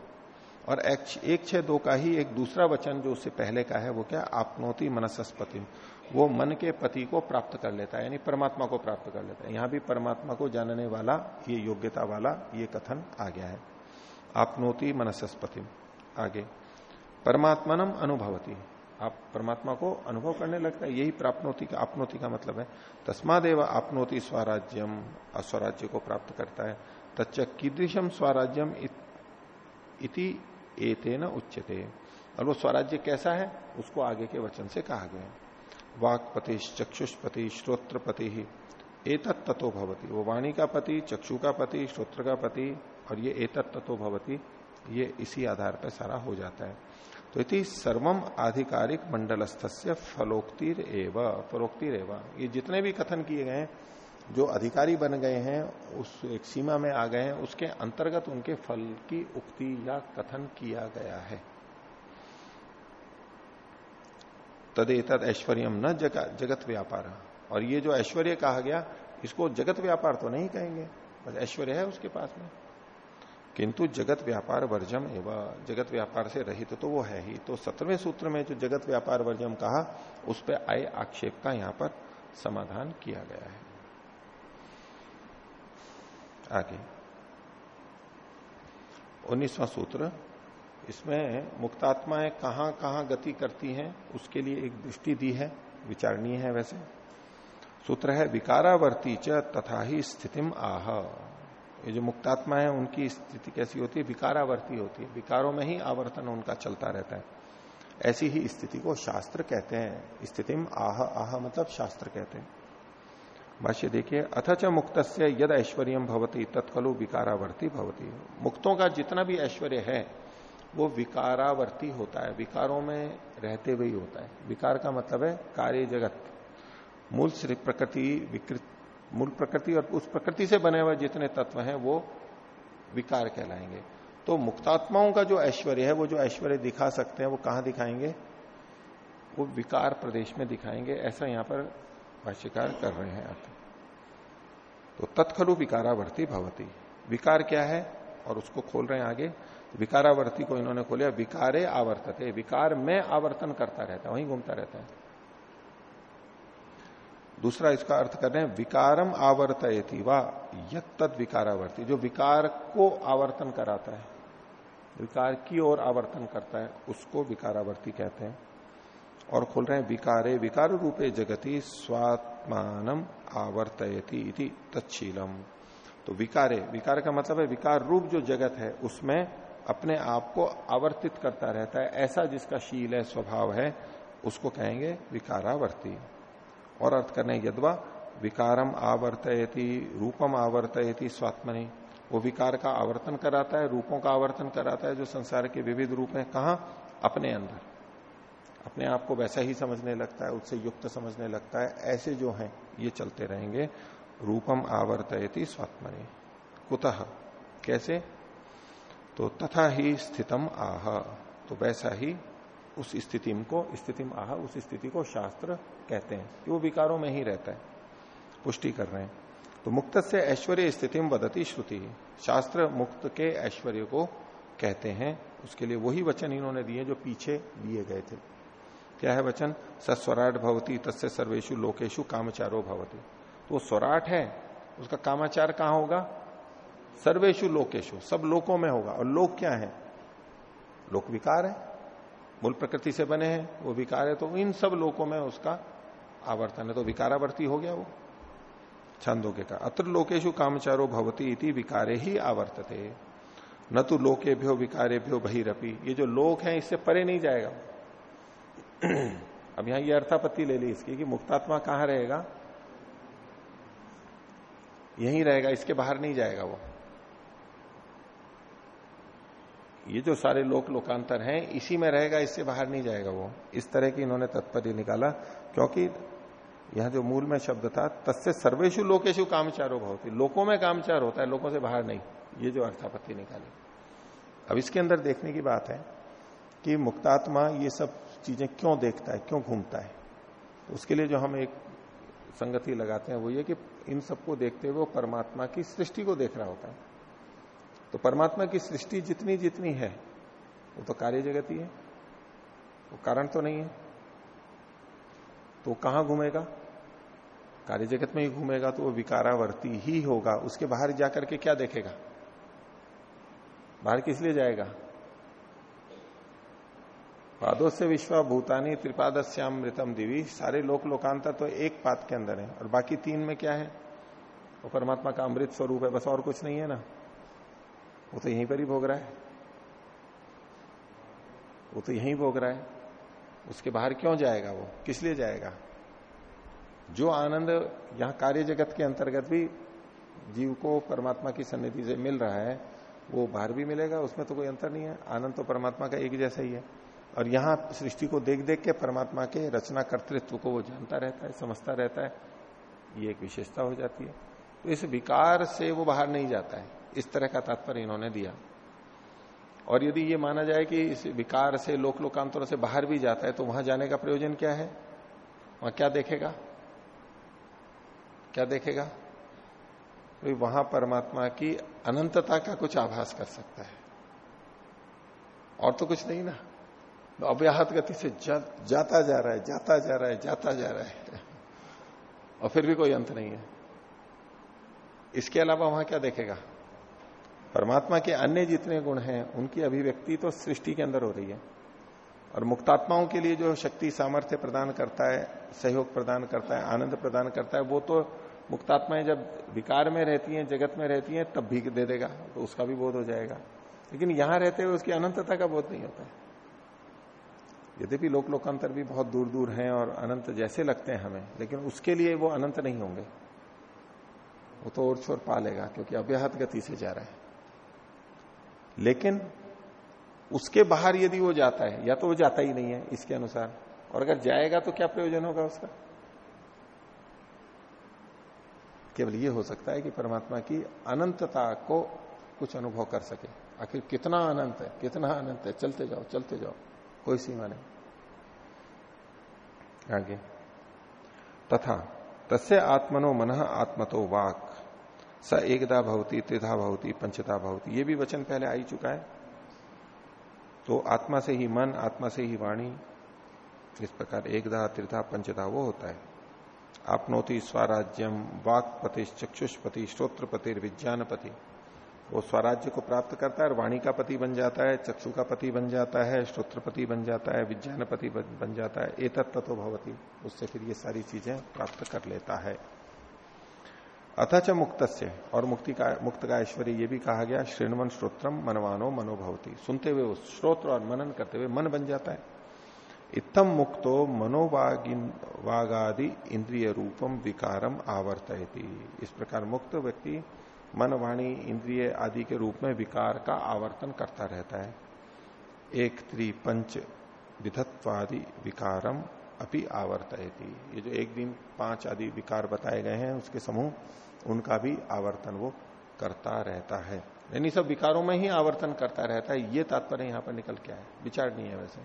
और एक छह दो का ही एक दूसरा वचन जो उससे पहले का है, वो क्या? आपनोति मनसस्पति। वो मन के पति को प्राप्त कर लेता है, यानी परमात्मा को प्राप्त कर लेता है। यहाँ भी परमात्मा को जानने वाला, ये योग्यता वाला, ये कथन आ गया है। आपनोति मनसस्पति। आगे। परमात्मानम अनुभवती। आप परमात्मा को अनुभव करने लगता है, यही प्राप्नोति का आपनोति का मतलब है। तस्मादेव आपनोति स्वराज्यम, अस्वराज्य को प्राप्त करता है। तच्च कीदृशम स्वराज्यम इति एतेन उच्चते और वो स्वराज्य कैसा है? उसको आगे के वचन से कहा गया वाक्पति, चक्षुष्पति, श्रोत्रपति ही एतत् तत्व भवती। वो वाणी का पति, चक्षु का पति, श्रोत्र का पति, और ये एतत् तत्व भवती। ये इसी आधार पर सारा हो जाता है। तो इति सर्वम आधिकारिक मंडलस्थ फलोक्तिर एव फलोक्तिर एवं। ये जितने भी कथन किए गए जो अधिकारी बन गए हैं, उस एक सीमा में आ गए हैं, उसके अंतर्गत उनके फल की उक्ति या कथन किया गया है। तदेतद ऐश्वर्यम न जगत व्यापार। और ये जो ऐश्वर्य कहा गया, इसको जगत व्यापार तो नहीं कहेंगे, बस ऐश्वर्य है उसके पास में। किंतु जगत व्यापार वर्जम एवं। जगत व्यापार से रहित तो, वो है ही। तो सत्रहवें सूत्र में जो जगत व्यापार वर्जम कहा उस पर आए आक्षेप का यहाँ पर समाधान किया गया है। आगे। उन्नीसवां सूत्र। इसमें मुक्तात्माएँ कहाँ कहाँ गति करती हैं उसके लिए एक दृष्टि दी है। विचारणीय है वैसे। सूत्र है विकारावर्ती च तथा ही स्थितिम आह। ये जो मुक्तात्मा है, उनकी स्थिति कैसी होती है? विकारावर्ती होती है। विकारों में ही आवर्तन उनका चलता रहता है। ऐसी ही स्थिति को शास्त्र कहते हैं। स्थितिम आह आह मतलब शास्त्र कहते हैं। भाष्य देखिए अथच मुक्त से यद ऐश्वर्य भवती तत्कलु विकारावर्ती भवती। मुक्तों का जितना भी ऐश्वर्य है, वो विकारावर्ती होता है। विकारों में रहते हुए होता है। विकार का मतलब है कार्य जगत। मूल प्रकृति विकृत मूल प्रकृति और उस प्रकृति से बने हुए जितने तत्व हैं, वो विकार कहलाएँगे। तो मुक्तात्माओं का जो ऐश्वर्य है, वो जो ऐश्वर्य दिखा सकते हैं, वो कहाँ दिखाएँगे? वो विकार प्रदेश में दिखाएँगे, ऐसा यहाँ पर भाष्यकार कर रहे हैं अर्थ। तो तत्खलु विकारावर्ती भवती। विकार क्या है? और उसको खोल रहे हैं आगे। विकारावर्ती को इन्होंने खोलिया, विकारे आवर्तते। विकार में आवर्तन करता रहता है, वहीं घूमता रहता है। दूसरा इसका अर्थ कर रहे हैं, विकारम आवर्तयती वा यद तद विकारावर्ती। जो विकार को आवर्तन कराता है, विकार की ओर आवर्तन करता है, उसको विकारावर्ती कहते हैं। और खोल रहे हैं, विकारे, विकार रूपे जगति स्वात्मान आवर्तयती तत्शीलम तो विकारे, विकार का मतलब है, विकार रूप जो जगत है, उसमें अपने आप को आवर्तित करता रहता है। ऐसा जिसका शील है, स्वभाव है, उसको कहेंगे विकारावर्ती। और अर्थ करने यदवा विकारम आवर्तयती, रूपम आवर्तयती स्वात्मनि। वो विकार का आवर्तन कराता है, रूपों का आवर्तन कराता है, जो संसार के विविध रूप है, कहा? अपने अंदर। अपने आप को वैसा ही समझने लगता है, उससे युक्त समझने लगता है, ऐसे जो हैं, ये चलते रहेंगे। रूपम आवर्तयती स्वात्मनि। कुतः? कैसे? तो तथा ही स्थितम आह। तो वैसा ही उस स्थिति को, स्थिति आह, उस स्थिति को शास्त्र कहते हैं। कि वो विकारों में ही रहता है, पुष्टि कर रहे हैं। तो मुक्त से ऐश्वर्य स्थिति बदती श्रुति। शास्त्र मुक्त के ऐश्वर्य को कहते हैं। उसके लिए वही वचन इन्होंने दिए जो पीछे दिए गए थे। क्या है वचन? सस्वराट भवती, तस्य सर्वेशु लोकेशु कामचारो भवती। तो वो स्वराट है, उसका कामाचार कहाँ होगा? सर्वेशु लोकेशु सब लोकों में होगा। और लोक क्या है? लोक विकार है। मूल प्रकृति से बने हैं, वो विकार है तो इन सब लोकों में उसका आवर्तन है तो विकारावर्ती हो गया वो। छंदों के का अत्र लोकेशु कामचारो भवती इति विकारे ही आवर्तते। न तो लोके भ्यो विकारे भ्यो बहिरपी। ये जो लोक है, इससे परे नहीं जाएगा अब यहाँ ये अर्थापत्ति ले ली इसकी कि मुक्तात्मा कहाँ रहेगा? यहीं रहेगा, इसके बाहर नहीं जाएगा वो। ये जो सारे लोक लोकांतर हैं, इसी में रहेगा, इससे बाहर नहीं जाएगा वो। इस तरह की इन्होंने तत्पर्य निकाला, क्योंकि यह जो मूल में शब्द था तस्से सर्वेशु लोकेशु कामचारो भवती। लोकों में कामचार होता है, लोगों से बाहर नहीं। ये जो अर्थापत्ति निकाली। अब इसके अंदर देखने की बात है कि मुक्तात्मा ये सब चीज़ें क्यों देखता है, क्यों घूमता है? तो उसके लिए जो हम एक संगति लगाते हैं, वो ये कि इन सबको देखते हुए वो परमात्मा की सृष्टि को देख रहा होता है। तो परमात्मा की सृष्टि जितनी जितनी है, वो तो कार्य जगत ही। है वो कारण तो नहीं है। तो कहाँ घूमेगा? कार्य जगत में ही घूमेगा तो वो विकारावर्ती ही होगा। उसके बाहर जाकर के क्या देखेगा? बाहर किस लिए जाएगा? पादों से विश्वा भूतानी त्रिपादस्यामृतम दिवी। सारे लोक लोकांतर तो एक पात के अंदर है, और बाकी तीन में क्या है? वो परमात्मा का अमृत स्वरूप है, बस और कुछ नहीं है ना? वो तो यहीं पर ही भोग रहा है। वो तो यहीं भोग रहा है। उसके बाहर क्यों जाएगा वो? किस लिए जाएगा? जो आनंद यहाँ कार्य जगत के अंतर्गत भी जीव को परमात्मा की सन्निधि से मिल रहा है, वो बाहर भी मिलेगा, उसमें तो कोई अंतर नहीं है। आनंद तो परमात्मा का एक जैसा ही है। और यहाँ सृष्टि को देख देख के परमात्मा के रचना कर्तृत्व को वो जानता रहता है, समझता रहता है। ये एक विशेषता हो जाती है। तो इस विकार से वो बाहर नहीं जाता है। इस तरह का तात्पर्य इन्होंने दिया। और यदि ये माना जाए कि इस विकार से लोक लोकांतरों से बाहर भी जाता है तो वहाँ जाने का प्रयोजन क्या है? वहाँ क्या देखेगा? क्या देखेगा? तो वहाँ परमात्मा की अनंतता का कुछ आभास कर सकता है। और तो कुछ नहीं ना। तो अव्याहत गति से जा, जाता जा रहा है जाता जा रहा है जाता जा रहा है। और फिर भी कोई अंत नहीं है। इसके अलावा वहाँ क्या देखेगा? परमात्मा के अन्य जितने गुण हैं, उनकी अभिव्यक्ति तो सृष्टि के अंदर हो रही है। और मुक्तात्माओं के लिए जो शक्ति, सामर्थ्य प्रदान करता है, सहयोग प्रदान करता है, आनंद प्रदान करता है, वो तो मुक्तात्माएँ जब विकार में रहती हैं, जगत में रहती हैं, तब भी दे देगा तो उसका भी बोध हो जाएगा। लेकिन यहाँ रहते हुए उसकी अनंतता का बोध नहीं होता है। यद्यपि लोक लोकांतर भी बहुत दूर दूर हैं और अनंत जैसे लगते हैं हमें, लेकिन उसके लिए वो अनंत नहीं होंगे। वो तो और छोर पा लेगा, क्योंकि अव्याहत गति से जा रहा है। लेकिन उसके बाहर यदि वो जाता है, या तो वो जाता ही नहीं है इसके अनुसार, और अगर जाएगा तो क्या प्रयोजन होगा उसका? केवल ये हो सकता है कि परमात्मा की अनंतता को कुछ अनुभव कर सके। आखिर कितना अनंत है, कितना अनंत है, चलते जाओ चलते जाओ, कोई सीमा नहीं। आगे। तथा, तस्य आत्मनो मन आत्मतो वाक। स एकदा भवती, त्रिधा भवती पंचता भवती। ये भी वचन पहले आ ही चुका है। तो आत्मा से ही मन, आत्मा से ही वाणी, इस प्रकार एकदा त्रिधा पंचदा वो होता है। आपनोति स्वराज्यम वाक्पति चक्षुष्पति श्रोत्रपति विज्ञानपति वो स्वराज्य को प्राप्त करता है और वाणी का पति बन जाता है, चक्षु का पति बन जाता है, श्रोत्रपति बन जाता है, विज्ञानपति बन जाता है। ए तत्व भवती। उससे फिर ये सारी चीज़ें प्राप्त कर लेता है। अथच मुक्त से और मुक्ति का, मुक्त का ऐश्वर्य ये भी कहा गया, श्रीणवन श्रोत्रम मनवानो मनोभवती। सुनते हुए उस श्रोत्र और मनन करते हुए मन बन जाता है। इतम मुक्तो मनोवागादि इंद्रिय रूपम विकारम आवर्तयती। इस प्रकार मुक्त व्यक्ति मन, वाणी, इंद्रिय आदि के रूप में विकार का आवर्तन करता रहता है। एक, त्रि, पंच, विधत्वादि विकारम अपि आवर्तयती। ये जो एक दिन पाँच आदि विकार बताए गए हैं, उसके समूह उनका भी आवर्तन वो करता रहता है। यानी सब विकारों में ही आवर्तन करता रहता है। ये तात्पर्य यहाँ पर निकल के आए विचार नहीं है वैसे।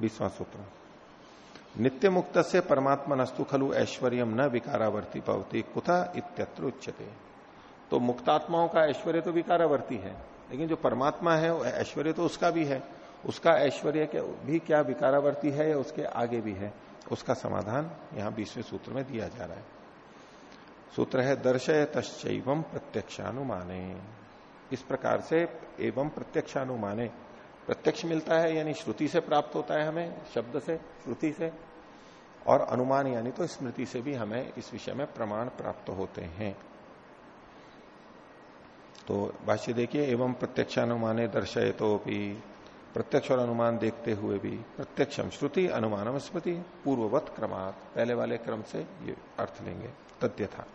बीसवां सूत्र। नित्य मुक्त से परमात्मा नस्तु खलु ऐश्वर्यम न विकारावर्ती पवती कुथा इत्यत्र उच्चते तो मुक्तात्माओं का ऐश्वर्य तो विकारावर्ती है, लेकिन जो परमात्मा है ऐश्वर्य तो उसका भी है। उसका ऐश्वर्य भी क्या विकारावर्ती है या उसके आगे भी है, उसका समाधान यहाँ बीसवें सूत्र में दिया जा रहा है। सूत्र है दर्शय तस्वम प्रत्यक्षानुमाने। इस प्रकार से एवं प्रत्यक्षानुमाने। प्रत्यक्ष मिलता है, यानी श्रुति से प्राप्त होता है हमें, शब्द से, श्रुति से, और अनुमान, यानी तो स्मृति से भी हमें इस विषय में प्रमाण प्राप्त होते हैं। तो भाष्य देखिए, एवं प्रत्यक्षानुमाने दर्शय तो भी प्रत्यक्ष और अनुमान देखते हुए भी प्रत्यक्षम श्रुति, अनुमानम स्मृति, पूर्ववत क्रमात, पहले वाले क्रम से ये अर्थ लेंगे। तद्य था।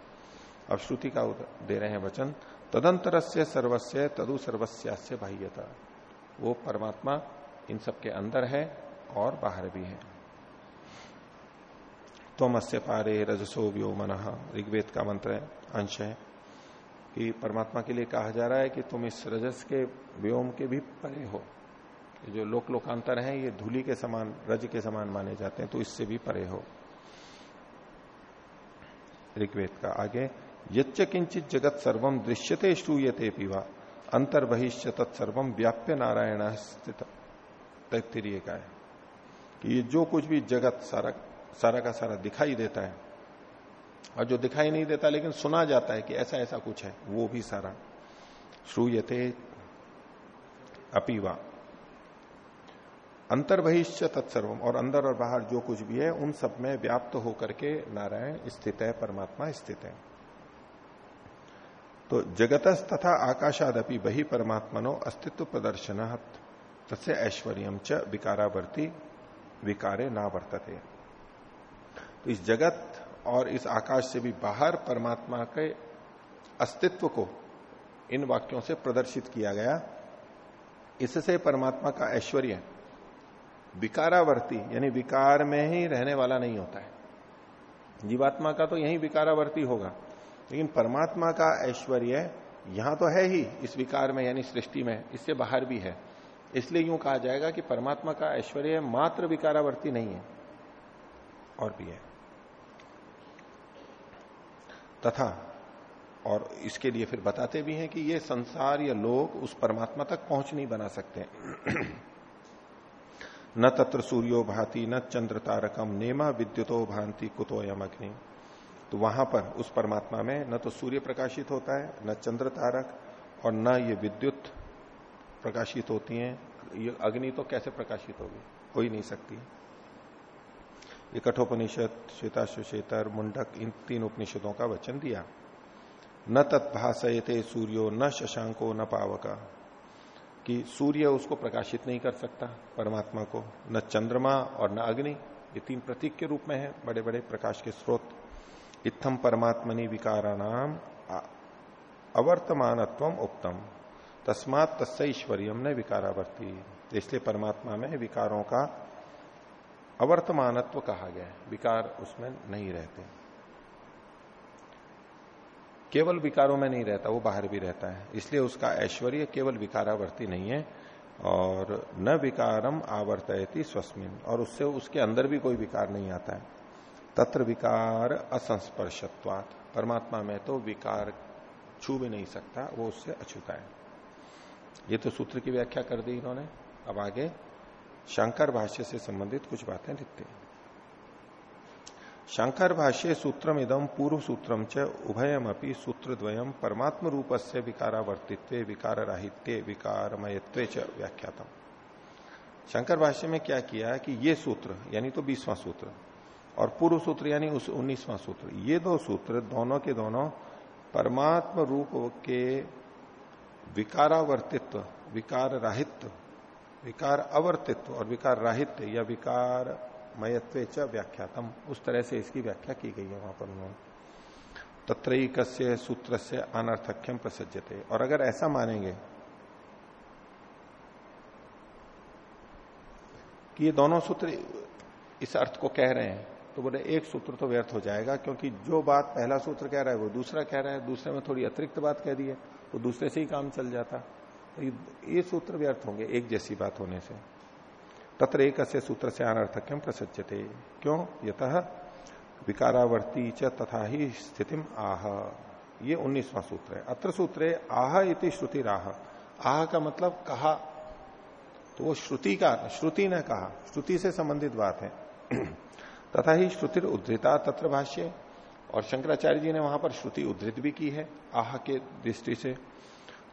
अब श्रुति का दे रहे हैं वचन तदंतर से सर्वस्व तदु सर्वस्या बाह्यता। वो परमात्मा इन सबके अंदर है और बाहर भी है। तुम अस्य पारे रजसो व्यो मन। ऋग्वेद का मंत्र है अंश है कि परमात्मा के लिए कहा जा रहा है कि तुम इस रजस के व्योम के भी परे हो। जो लोक लोकांतर है, ये धूली के समान, रज के समान माने जाते हैं तो इससे भी परे हो। ऋग्वेद का आगे, यच्च किंचित जगत सर्वम दृश्यते श्रूयते पीवा अंतर बहिष्य तत्सर्वम व्याप्य नारायण स्थित तैतरीय का है। कि ये जो कुछ भी जगत सारा सारा का सारा दिखाई देता है, और जो दिखाई नहीं देता, लेकिन सुना जाता है कि ऐसा ऐसा कुछ है, वो भी सारा श्रूयते अपीवा अंतर बहिष्य तत्सर्वम, और अंदर और बाहर जो कुछ भी है, उन सब में व्याप्त होकर के नारायण स्थित है, परमात्मा स्थित है। तो जगतस तथा आकाशादपि वही परमात्मनो अस्तित्व प्रदर्शन तस्य ऐश्वर्य च विकारावर्ती, विकारे ना वर्तते तो इस जगत और इस आकाश से भी बाहर परमात्मा के अस्तित्व को इन वाक्यों से प्रदर्शित किया गया। इससे परमात्मा का ऐश्वर्य विकारावर्ती, यानी विकार में ही रहने वाला नहीं होता है। जीवात्मा का तो यही विकारावर्ती होगा। लेकिन परमात्मा का ऐश्वर्य यहाँ तो है ही, इस विकार में, यानी सृष्टि में, इससे बाहर भी है। इसलिए यूँ कहा जाएगा कि परमात्मा का ऐश्वर्य मात्र विकारावर्ती नहीं है, और भी है। तथा, और इसके लिए फिर बताते भी हैं कि ये संसार या लोग उस परमात्मा तक पहुँच नहीं बना सकते। न तत्र सूर्यो भांति, न चंद्र तारकम, नेमा विद्युतो भांति कुतो यम अग्नि तो वहाँ पर, उस परमात्मा में, न तो सूर्य प्रकाशित होता है, न चंद्र तारक, और न ये विद्युत प्रकाशित होती है। ये अग्नि तो कैसे प्रकाशित होगी? हो ही नहीं सकती। ये कठोपनिषद श्वेताश्वेतर मुंडक, इन तीन उपनिषदों का वचन दिया। न तत्भाषयते सूर्यो, न शशांको, न पावका। कि सूर्य उसको प्रकाशित नहीं कर सकता, परमात्मा को, न चंद्रमा और न अग्नि, ये तीन प्रतीक के रूप में है बड़े बड़े प्रकाश के स्रोत। इत्थम परमात्मनि विकाराणाम अवर्तमानत्व उत्तम तस्मात तस्ईश्वर्यम ने विकारावर्ती। इसलिए परमात्मा में विकारों का अवर्तमानत्व कहा गया है। विकार उसमें नहीं रहते। केवल विकारों में नहीं रहता, वो बाहर भी रहता है। इसलिए उसका ऐश्वर्य केवल विकारावर्ती नहीं है, और न विकारम आवर्तयती स्वस्मिन, और उससे उसके अंदर भी कोई विकार नहीं आता है। तत्र विकार असंस्पर्शत्वात, परमात्मा में तो विकार छू भी नहीं सकता, वो उससे अछूता है। ये तो सूत्र की व्याख्या कर दी इन्होंने। अब आगे, शंकर भाष्य से संबंधित कुछ बातें लिखते हैं। शंकर भाष्य सूत्रम इदम पूर्व सूत्रम च उभयम अपनी सूत्र द्वयम परमात्म रूप से विकारावर्तित्व विकार राहित्य विकारमयत्व च व्याख्यातम। शंकर भाष्य में क्या किया कि ये सूत्र, यानी तो बीसवां सूत्र, और पूर्व सूत्र यानी उस उन्नीसवां सूत्र, ये दो सूत्र दोनों के दोनों परमात्म रूप के विकारावर्तित्व विकार राहित्व विकार अवर्तित्व और विकार राहित्य या विकार मयत्व च व्याख्यातम। उस तरह से इसकी व्याख्या की गई है वहाँ पर उन्होंने। तत्रक सूत्र से अनर्थक्यम प्रसजते और अगर ऐसा मानेंगे कि ये दोनों सूत्र इस अर्थ को कह रहे हैं तो बोले एक सूत्र तो व्यर्थ हो जाएगा, क्योंकि जो बात पहला सूत्र कह रहा है वो दूसरा कह रहा है, दूसरे में थोड़ी अतिरिक्त बात कह दी है तो दूसरे से ही काम चल जाता। तो ये सूत्र व्यर्थ होंगे एक जैसी बात होने से। तत्र एक सूत्र से अनर्थक्यम प्रसज्जते क्यों? यत विकारावर्ती च तथा ही स्थिति आह। ये उन्नीसवां सूत्र। है अत्र सूत्र आह इति श्रुति राह आह का मतलब कहा। तो वो श्रुति का, श्रुति ने कहा। श्रुति से संबंधित बात है। तथा ही श्रुति उद्धृता तत्र भाष्य। और शंकराचार्य जी ने वहाँ पर श्रुति उद्धृत भी की है, आह के दृष्टि से।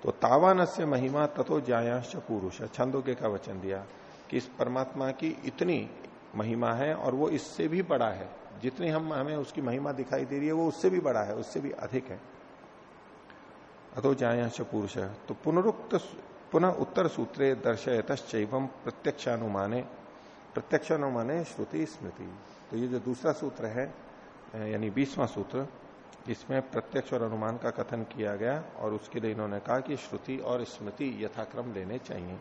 तो तावान महिमा तथो ज्यायांश पुरुष। छंदोगे का वचन दिया। कि इस परमात्मा की इतनी महिमा है और वो इससे भी बड़ा है। जितनी हम, हमें उसकी महिमा दिखाई दे रही है, वो उससे भी बड़ा है, उससे भी अधिक है। अतो जायांश पुरुष। तो पुनरुक्त पुनः उत्तर सूत्रे दर्शयत प्रत्यक्षानुमाने प्रत्यक्षानुमाने श्रुति स्मृति। तो ये जो दूसरा सूत्र है यानी बीसवां सूत्र, इसमें प्रत्यक्ष और अनुमान का कथन किया गया और उसके लिए इन्होंने कहा कि श्रुति और स्मृति यथाक्रम लेने चाहिए।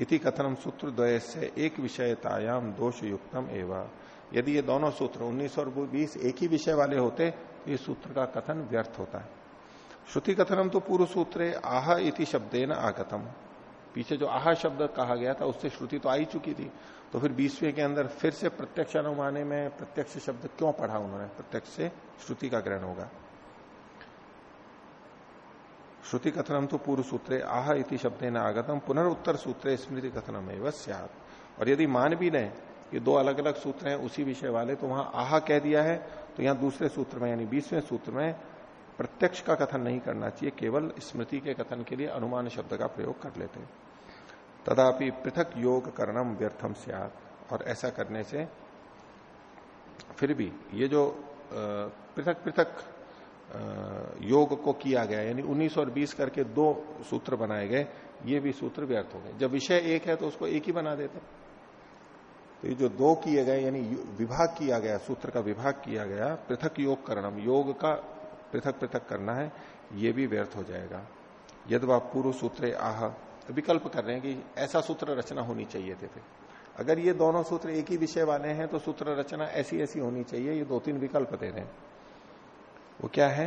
इति कथनम सूत्र द्वय से एक विषयतायाम दोष युक्तम एवं। यदि ये दोनों सूत्र 19 और 20 एक ही विषय वाले होते तो ये सूत्र का कथन व्यर्थ होता है। श्रुति कथनम तो पूर्व सूत्र आह इति शब्दे न आगतम। पीछे जो आह शब्द कहा गया था, उससे श्रुति तो आई चुकी थी। तो फिर बीसवें के अंदर फिर से प्रत्यक्ष अनुमाने में प्रत्यक्ष शब्द क्यों पढ़ा उन्होंने? प्रत्यक्ष से श्रुति का ग्रहण होगा। श्रुति कथनम तो पूर्व सूत्रे आह इति शब्द न आगतम पुनरुत्तर सूत्रे स्मृति कथनम एवं और यदि मान भी लें कि दो अलग अलग सूत्र हैं, उसी विषय वाले तो वहाँ आह कह दिया है तो यहाँ दूसरे सूत्र में, यानी बीसवें सूत्र में प्रत्यक्ष का कथन नहीं करना चाहिए, केवल स्मृति के कथन के लिए अनुमान शब्द का प्रयोग कर लेते तदापि पृथक योग करणम व्यर्थम सियात, और ऐसा करने से फिर भी ये जो पृथक पृथक योग को किया गया यानी 19 और 20 करके दो सूत्र बनाए गए ये भी सूत्र व्यर्थ हो गए। जब विषय एक है तो उसको एक ही बना देते तो ये जो दो किए गए यानी विभाग किया गया सूत्र का विभाग किया गया पृथक योग करणम योग का पृथक पृथक करना है ये भी व्यर्थ हो जाएगा। यद वह पूर्व सूत्र आह विकल्प कर रहे हैं कि ऐसा सूत्र रचना होनी चाहिए थे, थे। अगर ये दोनों सूत्र एक ही विषय वाले हैं तो सूत्र रचना ऐसी ऐसी होनी चाहिए ये दो तीन विकल्प दे रहे हैं। वो क्या है?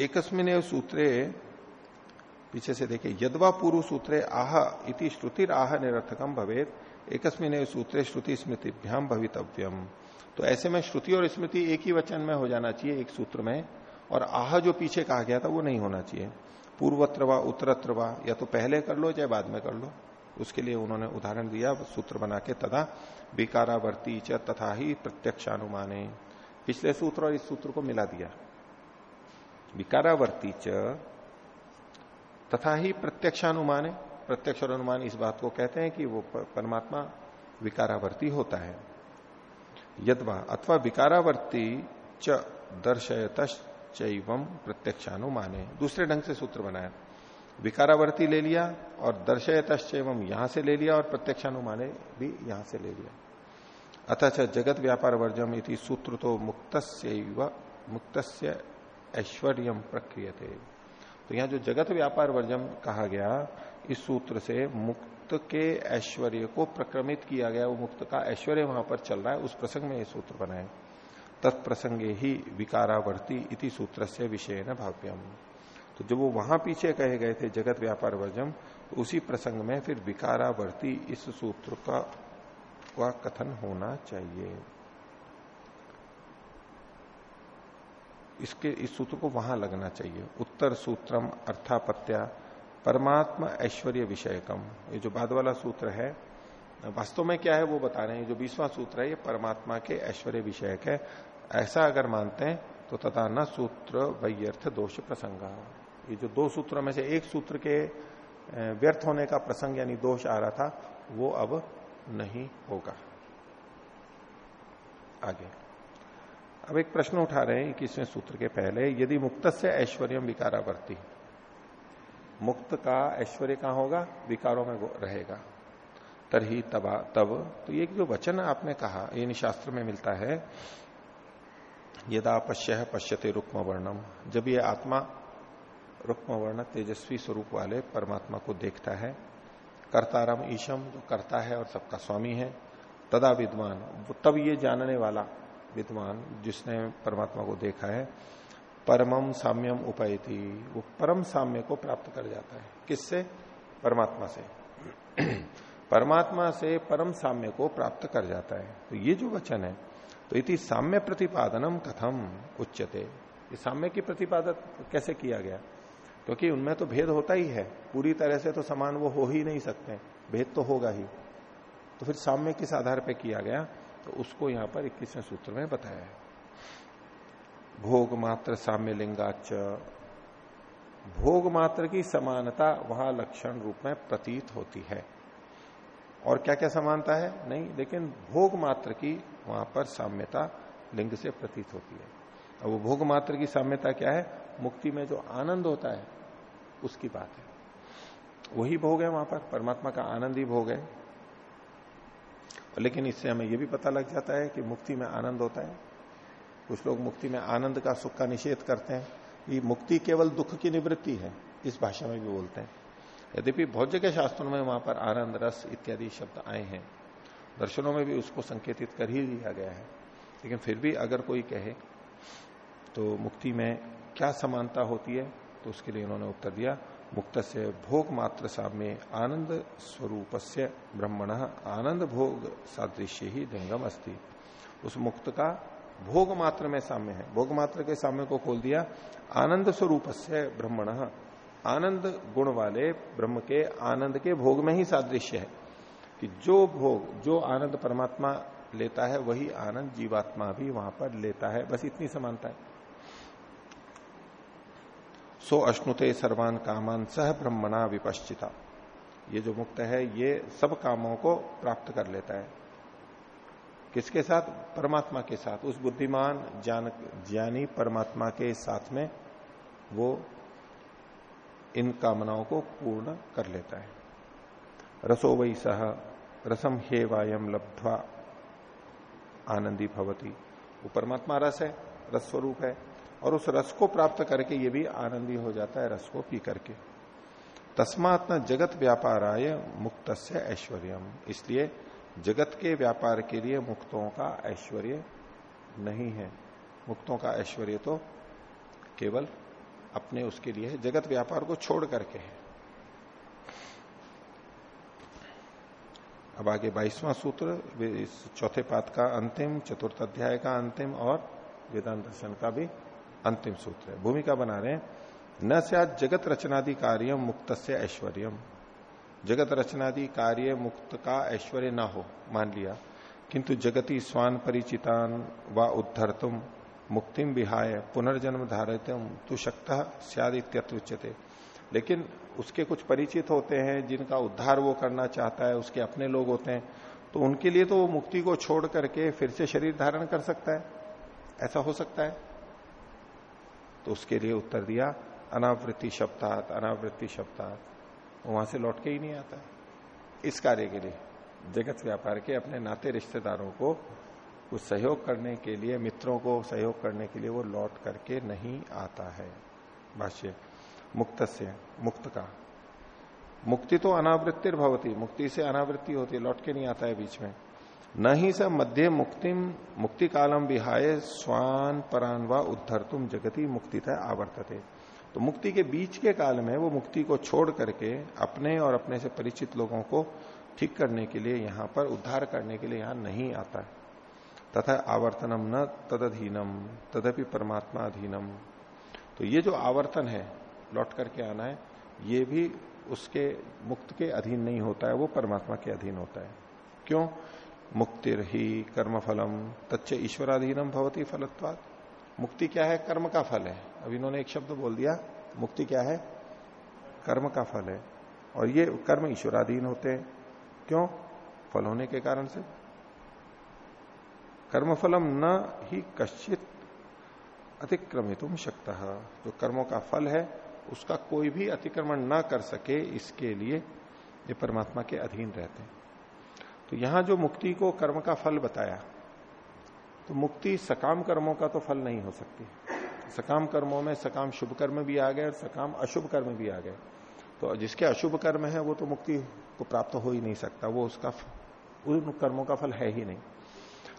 एकस्मिन सूत्रे, पीछे से देखे, यदवा पूर्व सूत्रे आह इति श्रुतिर आह निरर्थकम भवेद एकस्मिन सूत्रे श्रुति स्मृतिभ्याम भवितव्यम। तो ऐसे में श्रुति और स्मृति एक ही वचन में हो जाना चाहिए, एक सूत्र में, और आह जो पीछे कहा गया था वो नहीं होना चाहिए। पूर्वत्र व उत्तरत्र या तो पहले कर लो चाहे बाद में कर लो। उसके लिए उन्होंने उदाहरण दिया, सूत्र बना के तथा विकारावर्ती च तथा ही प्रत्यक्षानुमाने। पिछले सूत्र और इस सूत्र को मिला दिया। विकारावर्ती च तथा ही प्रत्यक्षानुमान। प्रत्यक्ष और अनुमान इस बात को कहते हैं कि वो परमात्मा विकारावर्ती होता है। यदवा अथवा विकारावर्ती च दर्शयत चैवम प्रत्यक्षानुमाने। दूसरे ढंग से सूत्र बनाया। विकारावर्ती ले लिया और दर्शयत एवं यहाँ से ले लिया और प्रत्यक्षानुमाने भी यहाँ से ले लिया। अतः जगत व्यापार वर्जम इति सूत्र तो मुक्त मुक्त ऐश्वर्य प्रक्रिय थे तो यहाँ जो जगत व्यापार वर्जम कहा गया, इस सूत्र से मुक्त के ऐश्वर्य को प्रक्रमित किया गया, वो मुक्त का ऐश्वर्य वहाँ पर चल रहा है, उस प्रसंग में ये सूत्र बनाए तत्प्रसंगे ही विकारावर्ती इति सूत्र से विषय न भाव्यम। तो जब वो वहाँ पीछे कहे गए थे जगत व्यापार वर्जम तो उसी प्रसंग में फिर विकारावर्ती इस सूत्र का, का कथन होना चाहिए। इसके इस सूत्र को वहाँ लगना चाहिए। उत्तर सूत्रम अर्थापत्या परमात्मा ऐश्वर्य विषयकम। ये जो बाद वाला सूत्र है वास्तव में क्या है वो बता रहे हैं। जो बीसवां सूत्र है ये परमात्मा के ऐश्वर्य विषयक है। ऐसा अगर मानते हैं तो तथा न सूत्र वैयर्थ दोष प्रसंग। ये जो दो सूत्रों में से एक सूत्र के व्यर्थ होने का प्रसंग यानी दोष आ रहा था, वो अब नहीं होगा। आगे। अब एक प्रश्न उठा रहे हैं इक्कीसवें सूत्र के पहले, यदि मुक्त से ऐश्वर्य विकारावर्ती, मुक्त का ऐश्वर्य कहाँ होगा? विकारों में रहेगा। तरही तबा, तब तो ये जो वचन आपने कहा, ये शास्त्र में मिलता है, यदा पश्य पश्यते रुक्म वर्णम जब ये आत्मा रुक्म वर्ण तेजस्वी स्वरूप वाले परमात्मा को देखता है। कर्तारम ईशम जो करता है और सबका स्वामी है। तदा विद्वान। तब ये जानने वाला विद्वान जिसने परमात्मा को देखा है परमम साम्यम उपयती वो परम साम्य को प्राप्त कर जाता है। किससे? परमात्मा से। परमात्मा से परम साम्य को प्राप्त कर जाता है। तो ये जो वचन है तो इति साम्य प्रतिपादनम कथम उच्चते ये साम्य की प्रतिपादन कैसे किया गया? क्योंकि उनमें तो भेद होता ही है। पूरी तरह से तो समान वो हो ही नहीं सकते भेद तो होगा ही। तो फिर साम्य किस आधार पर किया गया? तो उसको यहाँ पर इक्कीसवें सूत्र में बताया है। भोग मात्र साम्य लिंगाच भोग मात्र की समानता वहाँ लक्षण रूप में प्रतीत होती है। और क्या क्या समानता है? नहीं, लेकिन भोग मात्र की वहाँ पर साम्यता लिंग से प्रतीत होती है। अब वो भोग मात्र की साम्यता क्या है? मुक्ति में जो आनंद होता है, उसकी बात है। वही भोग है वहाँ पर, परमात्मा का आनंद ही भोग है। लेकिन इससे हमें यह भी पता लग जाता है कि मुक्ति में आनंद होता है। कुछ लोग मुक्ति में आनंद का, सुख का निषेध करते हैं। ये मुक्ति केवल दुख की निवृत्ति है, इस भाषा में भी बोलते हैं। यद्यपि भौज्य के शास्त्रों में वहाँ पर आनंद, रस इत्यादि शब्द आए हैं। दर्शनों में भी उसको संकेतित कर ही दिया गया है। लेकिन फिर भी अगर कोई कहे तो मुक्ति में क्या समानता होती है? तो उसके लिए उन्होंने उत्तर दिया मुक्त से भोग मात्र साम्य आनंद स्वरूप से ब्रह्मण आनंद भोग सादृश्य ही लिंगम अस्ति। उस मुक्त का भोग मात्र में साम्य है। भोग मात्र के साम्य को खोल दिया, आनंद स्वरूप से ब्रह्मण। आनंद गुण वाले ब्रह्म के आनंद के भोग में ही सादृश्य है कि जो भोग, जो आनंद परमात्मा लेता है, वही आनंद जीवात्मा भी वहाँ पर लेता है। बस इतनी समानता है। सो अश्नुते सर्वान कामान सह ब्रह्मणा विपश्चिता। ये जो मुक्त है, ये सब कामों को प्राप्त कर लेता है। किसके साथ? परमात्मा के साथ। उस बुद्धिमान, ज्ञान, ज्ञानी परमात्मा के साथ में वो इन कामनाओं को पूर्ण कर लेता है। रसो वही सह रसम हे वायम लब्ध्वा, आनंदी भवती। वो परमात्मा रस है, रस स्वरूप है। और उस रस को प्राप्त करके ये भी आनंदी हो जाता है रस को पी करके। तस्मात न जगत व्यापाराय मुक्त से ऐश्वर्यम। इसलिए जगत के व्यापार के लिए मुक्तों का ऐश्वर्य नहीं है। मुक्तों का ऐश्वर्य तो केवल अपने उसके लिए है। जगत व्यापार को छोड़ करके है। अब आगे बाईसवां सूत्र, इस चौथे पात का अंतिम, चतुर्थ अध्याय का अंतिम और वेदांत दर्शन का भी अंतिम सूत्र है। भूमिका बना रहे हैं। न से जगत रचनादि कार्य मुक्त से ऐश्वर्यम। जगत रचनादि कार्य मुक्त का ऐश्वर्य ना हो, मान लिया। किंतु जगती स्वान परिचितान व उद्धर तुम मुक्तिम विहाय पुनर्जन्म धारित तु शक्त सियाद लेकिन उसके कुछ परिचित होते हैं, जिनका उद्धार वो करना चाहता है, उसके अपने लोग होते हैं तो उनके लिए तो वो मुक्ति को छोड़ करके फिर से शरीर धारण कर सकता है। ऐसा हो सकता है। तो उसके लिए उत्तर दिया, अनावृत्ति शब्दात अनावृत्ति शब्दात। वहाँ से लौट के ही नहीं आता। इस कार्य के लिए, जगत व्यापार के अपने नाते रिश्तेदारों को कुछ सहयोग करने के लिए, मित्रों को सहयोग करने के लिए वो लौट करके नहीं आता है। भाष्य मुक्त से मुक्त का। मुक्ति तो अनावृत्ति भवती, मुक्ति से अनावृत्ति होती है, लौट के नहीं आता है बीच में। न ही स मध्य मुक्तिम मुक्ति कालम विहाय स्वान परान व उद्धर तुम जगती मुक्ति था आवर्तते। तो मुक्ति के बीच के काल में वो मुक्ति को छोड़ करके अपने और अपने से परिचित लोगों को ठीक करने के लिए यहाँ पर, उद्धार करने के लिए यहाँ नहीं आता है। तथा आवर्तनम न तदधीनम, तदपि परमात्मा अधीनम तो ये जो आवर्तन है, लौट करके आना है, ये भी उसके मुक्त के अधीन नहीं होता है, वो परमात्मा के अधीन होता है। क्यों? मुक्तिर ही कर्मफलम, तच्च ईश्वराधीनम भवती फलत्वाद मुक्ति क्या है? कर्म का फल है। अब इन्होंने एक शब्द बोल दिया, मुक्ति क्या है? कर्म का फल है। और ये कर्म ईश्वराधीन होते हैं। क्यों? फल होने के कारण से। कर्मफलम न ही कश्चित अतिक्रमित शक्त। जो कर्मों का फल है, उसका कोई भी अतिक्रमण ना कर सके, इसके लिए ये परमात्मा के अधीन रहते हैं। तो यहाँ जो मुक्ति को कर्म का फल बताया तो मुक्ति सकाम कर्मों का तो फल नहीं हो सकती। सकाम कर्मों में सकाम शुभ कर्म भी आ गए और सकाम अशुभ कर्म भी आ गए। तो जिसके अशुभ कर्म है, वो तो मुक्ति को प्राप्त हो ही नहीं सकता, वो उसका उन कर्मों का फल है ही नहीं।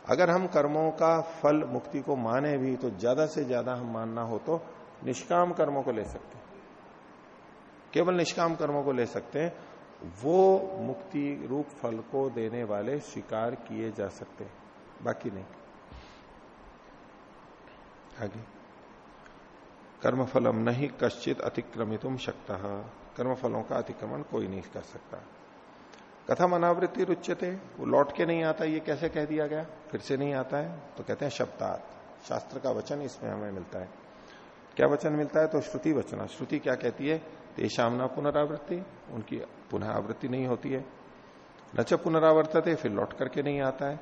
अगर हम कर्मों का फल मुक्ति को माने भी तो ज़्यादा से ज़्यादा हम मानना हो तो निष्काम कर्मों को ले सकते केवल निष्काम कर्मों को ले सकते हैं वो मुक्ति रूप फल को देने वाले स्वीकार किए जा सकते बाकी नहीं। आगे। कर्मफलम नहीं कश्चित अतिक्रमितुम शक्त। कर्मफलों का अतिक्रमण कोई नहीं कर सकता। कथम अनावृत्ति रुच्यते। वो लौट के नहीं आता, ये कैसे कह दिया गया? फिर से नहीं आता है। तो कहते हैं शब्दार्थ। शास्त्र का वचन इसमें हमें मिलता है। क्या वचन मिलता है? तो श्रुति वचना। श्रुति क्या कहती है? तेषाम पुनरावृत्ति, उनकी पुनः आवृत्ति नहीं होती है। न च पुनरावर्तते, फिर लौट करके नहीं आता है।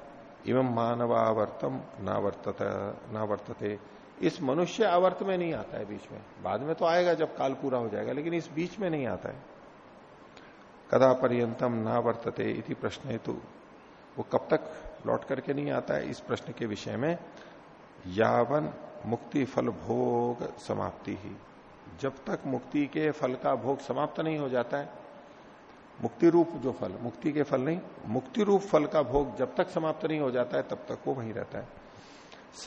एवं मानवावर्तम, नावर्तत, नावर्तते। इस मनुष्य आवर्त में नहीं आता है बीच में। बाद में तो आएगा जब काल पूरा हो जाएगा, लेकिन इस बीच में नहीं आता है। कदा पर्यंतम ना वर्तते इति प्रश्न हेतु। वो कब तक लौट करके नहीं आता है, इस प्रश्न के विषय में यावन मुक्ति फल भोग समाप्ति ही। जब तक मुक्ति के फल का भोग समाप्त नहीं हो जाता है, मुक्ति रूप जो फल, मुक्ति के फल नहीं, मुक्ति रूप फल का भोग जब तक समाप्त नहीं हो जाता है, तब तक वो वहीं रहता है। स,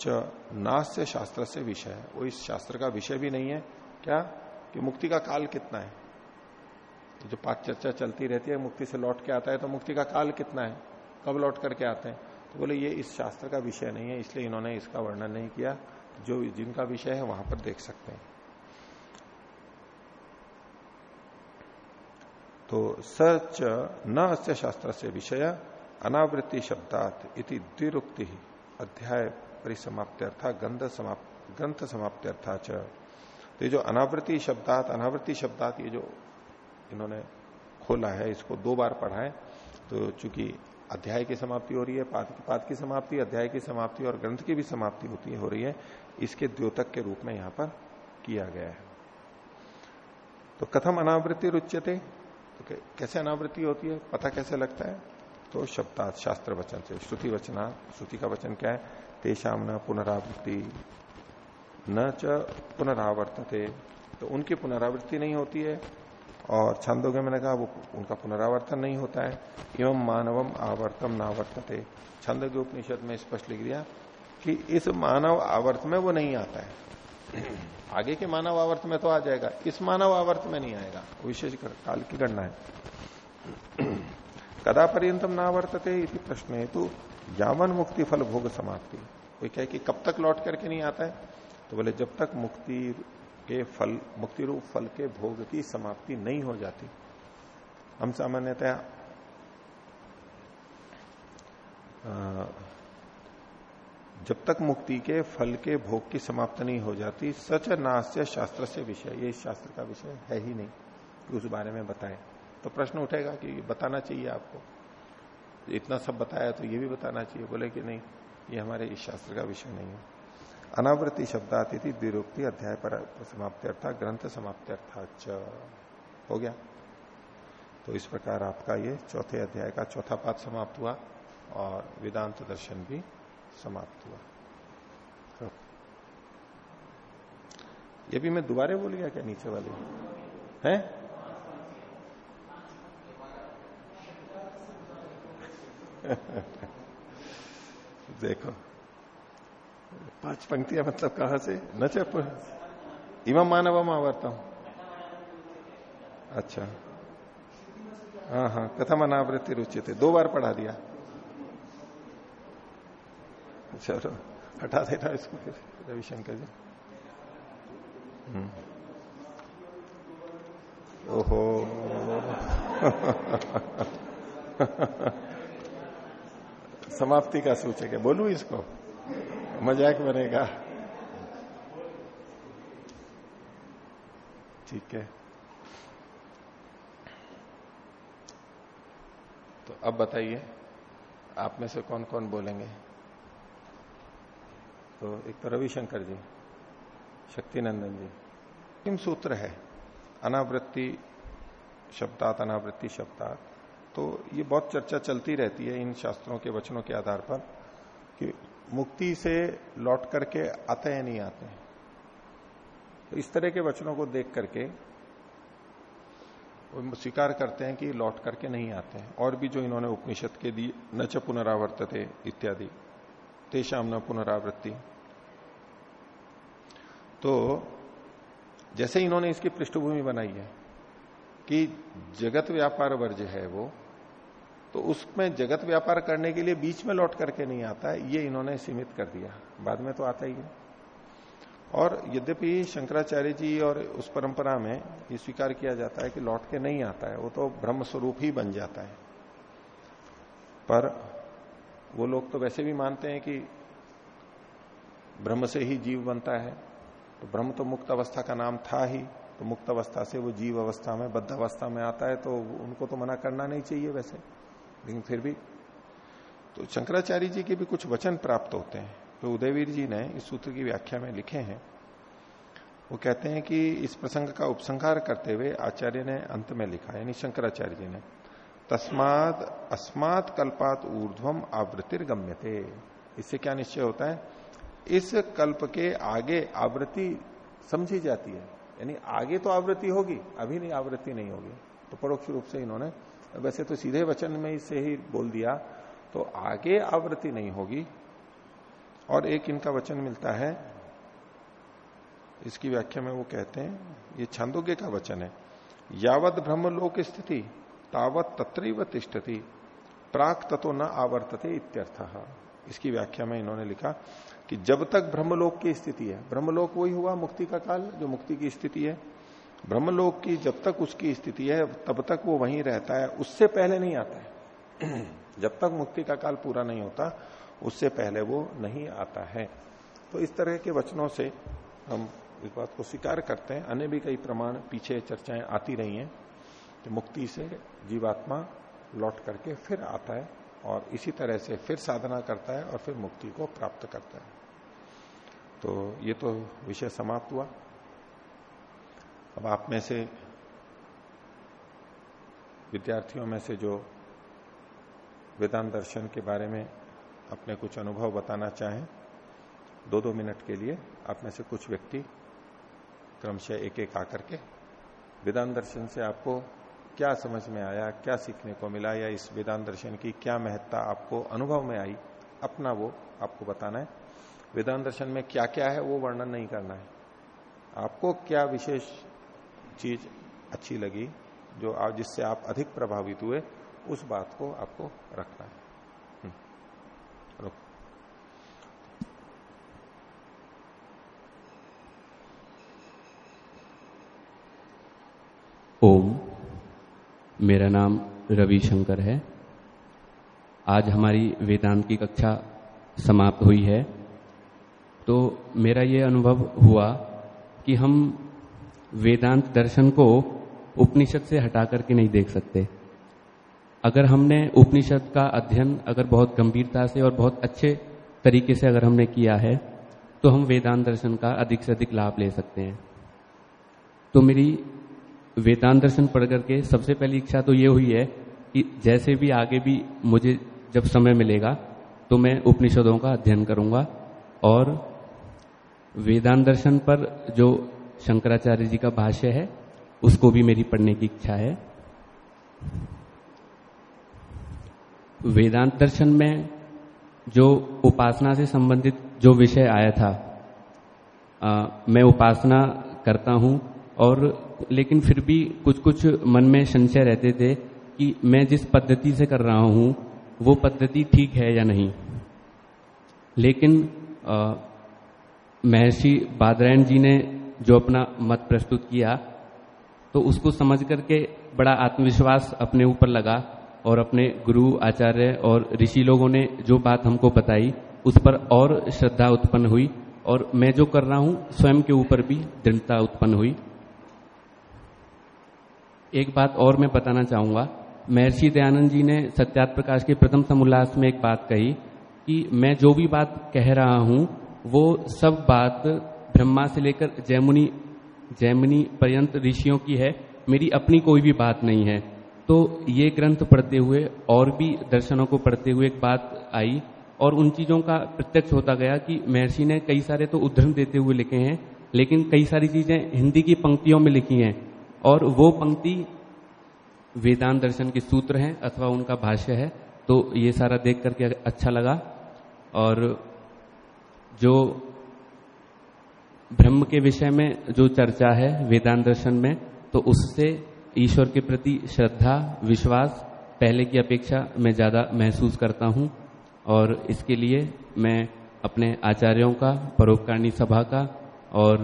च, नास्य शास्त्र से विषय है। वो इस शास्त्र का विषय भी नहीं है। क्या? कि मुक्ति का काल कितना है? तो जो पाक चर्चा चलती रहती है, मुक्ति से लौट के आता है तो मुक्ति का काल कितना है? कब लौट करके आते हैं? तो बोले, ये इस शास्त्र का विषय नहीं है, इसलिए इन्होंने इसका वर्णन नहीं किया। जो जिनका विषय है, वहाँ पर देख सकते हैं। तो सच न अस्य शास्त्र से विषय अनावृत्ति शब्दात इति द्विरुक्ति अध्याय परिसमाप्त्यर्था गंध समाप्त ग्रंथ समाप्त्यर्था च। तो ये जो अनावृत्ति शब्दात अनावृत्ति शब्दात ये जो इन्होंने खोला है, इसको दो बार पढ़ा है तो चूँकि अध्याय की समाप्ति हो रही है, पाद की पाद की समाप्ति, अध्याय की समाप्ति और ग्रंथ की भी समाप्ति होती है, हो रही है, इसके द्योतक के रूप में यहाँ पर किया गया है। तो कथम अनावृत्ति रुच्यते? तो कैसे अनावृत्ति होती है, पता कैसे लगता है? तो शब्दात शास्त्र वचन से, श्रुति वचना, श्रुति का वचन क्या है? तेषाम न पुनरावृत्ति, न च पुनरावर्तते। तो उनकी पुनरावृत्ति नहीं होती है, और छंदोगे मैंने कहा, वो उनका पुनरावर्तन नहीं होता है। एवं मानवम आवर्तम नावर्तते। छंद के उपनिषद में स्पष्ट लिख दिया कि इस मानव आवर्त में वो नहीं आता है। आगे के मानव आवर्त में तो आ जाएगा। इस मानव आवर्त में नहीं आएगा। विशेष काल की गणना है। कदा पर्यंतम नावर्तते इति प्रश्न हेतु यावन मुक्ति फल भोग समाप्ति। कोई कहे कि कब तक लौट करके नहीं आता है? तो बोले, जब तक मुक्ति के फल मुक्ति रूप फल के भोग की समाप्ति नहीं हो जाती। हम सामान्यतः जब तक मुक्ति के फल के भोग की समाप्त नहीं हो जाती, सच नास्य शास्त्र से विषय, ये शास्त्र का विषय है ही नहीं कि उस बारे में बताए। तो प्रश्न उठेगा कि बताना चाहिए आपको। इतना सब बताया तो ये भी बताना चाहिए, बोले कि नहीं, ये हमारे इस शास्त्र का विषय नहीं है। अनावृत्ति शब्द आती थी द्विरोक्ति अध्याय पर समाप्ति अर्थात ग्रंथ समाप्ति अर्थात हो गया? तो इस प्रकार आपका ये चौथे अध्याय का चौथा पाठ समाप्त हुआ और वेदांत दर्शन भी समाप्त हुआ। ये भी मैं दोबारा बोल गया क्या नीचे वाले? हैं? देखो, पाँच पंक्तियाँ मतलब कहा से? न चप। इवम मानवम हूँ। अच्छा। हाँ हाँ कथम रुचि थे दो बार पढ़ा दिया। चलो, हटा देना इसको फिर, रविशंकर जी। हम्म। ओहो। समाप्ति का सूचक है, बोलू इसको? मज़ाक बनेगा। ठीक है। तो अब बताइए, आप में से कौन कौन बोलेंगे? तो एक तो रविशंकर जी, शक्तिनंदन जी। किम सूत्र है, अनावृत्ति शब्दात अनावृत्ति शब्दात। तो ये बहुत चर्चा चलती रहती है इन शास्त्रों के वचनों के आधार पर कि मुक्ति से लौट करके आते हैं नहीं आते हैं। तो इस तरह के वचनों को देख करके स्वीकार करते हैं कि लौट करके नहीं आते हैं। और भी जो इन्होंने उपनिषद के दिए न च पुनरावर्तते इत्यादि तेषाम न पुनरावृत्ति। तो जैसे इन्होंने इसकी पृष्ठभूमि बनाई है कि जगत व्यापार वर्ज है वो तो उसमें जगत व्यापार करने के लिए बीच में लौट करके नहीं आता है ये इन्होंने सीमित कर दिया। बाद में तो आता ही है। और यद्यपि शंकराचार्य जी और उस परंपरा में ये स्वीकार किया जाता है कि लौट के नहीं आता है, वो तो ब्रह्म स्वरूप ही बन जाता है। पर वो लोग तो वैसे भी मानते हैं कि ब्रह्म से ही जीव बनता है। तो ब्रह्म तो मुक्त अवस्था का नाम था ही तो मुक्त अवस्था से वो जीव अवस्था में, बद्ध अवस्था में आता है तो उनको तो मना करना नहीं चाहिए वैसे। लेकिन फिर भी तो शंकराचार्य जी के भी कुछ वचन प्राप्त होते हैं तो उदयवीर जी ने इस सूत्र की व्याख्या में लिखे हैं। वो कहते हैं कि इस प्रसंग का उपसंहार करते हुए आचार्य ने अंत में लिखा, यानी शंकराचार्य जी ने तस्माद अस्मात कल्पात ऊर्ध्वम आवृत्तिर गम्यते इससे क्या निश्चय होता है? इस कल्प के आगे आवृत्ति समझी जाती है। यानी आगे तो आवृत्ति होगी, अभी नहीं, आवृत्ति नहीं होगी। तो परोक्ष रूप से इन्होंने, वैसे तो सीधे वचन में इसे ही बोल दिया तो आगे आवृत्ति नहीं होगी। और एक इनका वचन मिलता है, इसकी व्याख्या में वो कहते हैं, ये छंदोग्य का वचन है। यावत ब्रह्मलोक स्थिति, तावत तत्रीव तिष्ठति, प्राक तत्व न आवर्तते इत्यर्थ। इसकी व्याख्या में इन्होंने लिखा कि जब तक ब्रह्मलोक की स्थिति है, ब्रह्मलोक वही हुआ मुक्ति का काल, जो मुक्ति की स्थिति है। ब्रह्मलोक की जब तक उसकी स्थिति है, तब तक वो वहीं रहता है, उससे पहले नहीं आता है। जब तक मुक्ति का काल पूरा नहीं होता, उससे पहले वो नहीं आता है। तो इस तरह के वचनों से हम इस बात को स्वीकार करते हैं। अन्य भी कई प्रमाण, पीछे चर्चाएँ आती रही हैं कि मुक्ति से जीवात्मा लौट करके फिर आता है। और इसी तरह से फिर साधना करता है और फिर मुक्ति को प्राप्त करता है। तो ये तो विषय समाप्त हुआ। अब आप में से विद्यार्थियों में से जो वेदांत दर्शन के बारे में अपने कुछ अनुभव बताना चाहें दो दो मिनट के लिए आप में से कुछ व्यक्ति क्रमशः एक एक आकर के वेदांत दर्शन से आपको क्या समझ में आया क्या सीखने को मिला या इस वेदांत दर्शन की क्या महत्ता आपको अनुभव में आई अपना वो आपको बताना है। वेदांत दर्शन में क्या क्या है वो वर्णन नहीं करना है। आपको क्या विशेष चीज़ अच्छी लगी जो आप जिससे आप अधिक प्रभावित हुए उस बात को आपको रखना है। हम्म, ओम मेरा नाम रविशंकर है। आज हमारी वेदांत की कक्षा समाप्त हुई है। तो मेरा ये अनुभव हुआ कि हम वेदांत दर्शन को उपनिषद से हटा करके नहीं देख सकते। अगर हमने उपनिषद का अध्ययन अगर बहुत गंभीरता से और बहुत अच्छे तरीके से अगर हमने किया है तो हम वेदांत दर्शन का अधिक से अधिक लाभ ले सकते हैं। तो मेरी वेदांत दर्शन पढ़ करके सबसे पहली इच्छा तो ये हुई है कि जैसे भी आगे भी मुझे जब समय मिलेगा तो मैं उपनिषदों का अध्ययन करूँगा। और वेदांत दर्शन पर जो शंकराचार्य जी का भाष्य है उसको भी मेरी पढ़ने की इच्छा है। वेदांत दर्शन में जो उपासना से संबंधित जो विषय आया था आ, मैं उपासना करता हूँ और लेकिन फिर भी कुछ कुछ मन में संशय रहते थे कि मैं जिस पद्धति से कर रहा हूँ, वो पद्धति ठीक है या नहीं। लेकिन महर्षि बादरायण जी ने जो अपना मत प्रस्तुत किया तो उसको समझ करके बड़ा आत्मविश्वास अपने ऊपर लगा और अपने गुरु, आचार्य और ऋषि लोगों ने जो बात हमको बताई, उस पर और श्रद्धा उत्पन्न हुई और मैं जो कर रहा हूँ, स्वयं के ऊपर भी दृढ़ता उत्पन्न हुई। एक बात और मैं बताना चाहूँगा। महर्षि दयानंद जी ने सत्यात प्रकाश के प्रथम समोल्लास में एक बात कही कि मैं जो भी बात कह रहा हूँ, वो सब बात ब्रह्मा से लेकर जैमुनी जैमिनी पर्यंत ऋषियों की है, मेरी अपनी कोई भी बात नहीं है। तो ये ग्रंथ पढ़ते हुए और भी दर्शनों को पढ़ते हुए एक बात आई और उन चीज़ों का प्रत्यक्ष होता गया कि महर्षि ने कई सारे तो उदाहरण देते हुए लिखे हैं, लेकिन कई सारी चीज़ें हिंदी की पंक्तियों में लिखी हैं। और वो पंक्ति वेदांत दर्शन के सूत्र हैं अथवा उनका भाष्य है तो ये सारा देख करके अच्छा लगा। और जो ब्रह्म के विषय में जो चर्चा है वेदांत दर्शन में तो उससे ईश्वर के प्रति श्रद्धा, विश्वास, पहले की अपेक्षा मैं ज़्यादा महसूस करता हूँ। और इसके लिए मैं अपने आचार्यों का, परोपकारिणी सभा का और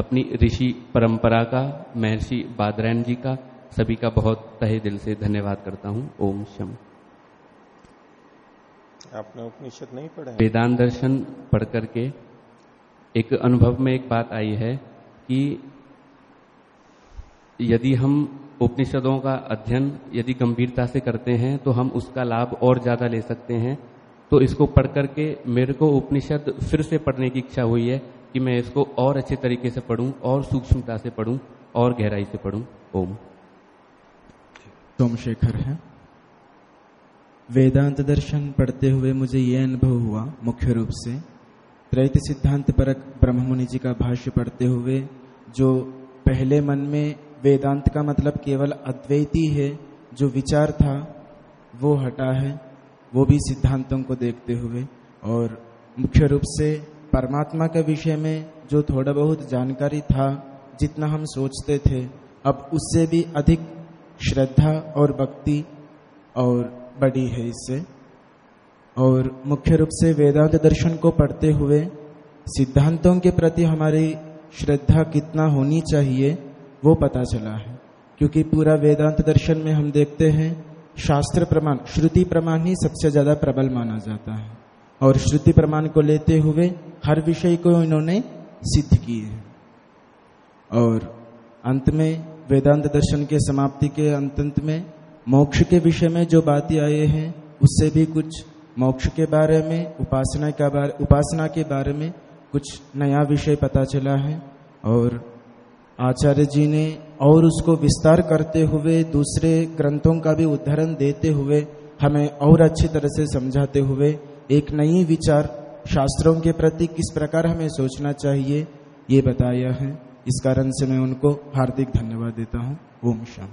अपनी ऋषि परंपरा का महर्षि बादरायण जी का सभी का बहुत तहे दिल से धन्यवाद करता हूँ। ओम शम आपने उपनिषद नहीं पढ़ा? वेदांत दर्शन पढ़ करके एक अनुभव में एक बात आई है कि यदि हम उपनिषदों का अध्ययन यदि गंभीरता से करते हैं तो हम उसका लाभ और ज़्यादा ले सकते हैं। तो इसको पढ़ करके मेरे को उपनिषद फिर से पढ़ने की इच्छा हुई है। कि मैं इसको और अच्छे तरीके से पढ़ूं, और सूक्ष्मता से पढ़ूं, और गहराई से पढ़ूं। ओम। सोमशेखर है। वेदांत दर्शन पढ़ते हुए मुझे यह अनुभव हुआ, मुख्य रूप से, त्रैत सिद्धांत परक ब्रह्म मुनि जी का भाष्य पढ़ते हुए, जो पहले मन में वेदांत का मतलब केवल अद्वैती है, जो विचार था, वो हटा है, वो भी सिद्धांतों को देखते हुए, और मुख्य रूप से परमात्मा के विषय में जो थोड़ा बहुत जानकारी था, जितना हम सोचते थे, अब उससे भी अधिक श्रद्धा और भक्ति और बड़ी है इससे। और मुख्य रूप से वेदांत दर्शन को पढ़ते हुए सिद्धांतों के प्रति हमारी श्रद्धा कितना होनी चाहिए, वो पता चला है। क्योंकि पूरा वेदांत दर्शन में हम देखते हैं, शास्त्र प्रमाण, श्रुति प्रमाण ही सबसे ज़्यादा प्रबल माना जाता है। और श्रुति प्रमाण को लेते हुए हर विषय को इन्होंने सिद्ध किए और अंत में वेदांत दर्शन के समाप्ति के अंत में मोक्ष के विषय में जो बातें आए हैं, उससे भी कुछ मोक्ष के बारे में, उपासना का बारे, उपासना के बारे में कुछ नया विषय पता चला है। और आचार्य जी ने और उसको विस्तार करते हुए, दूसरे ग्रंथों का भी उदाहरण देते हुए, हमें और अच्छी तरह से समझाते हुए एक नई विचार शास्त्रों के प्रति किस प्रकार हमें सोचना चाहिए ये बताया है। इस कारण से मैं उनको हार्दिक धन्यवाद देता हूँ। ओम शाम।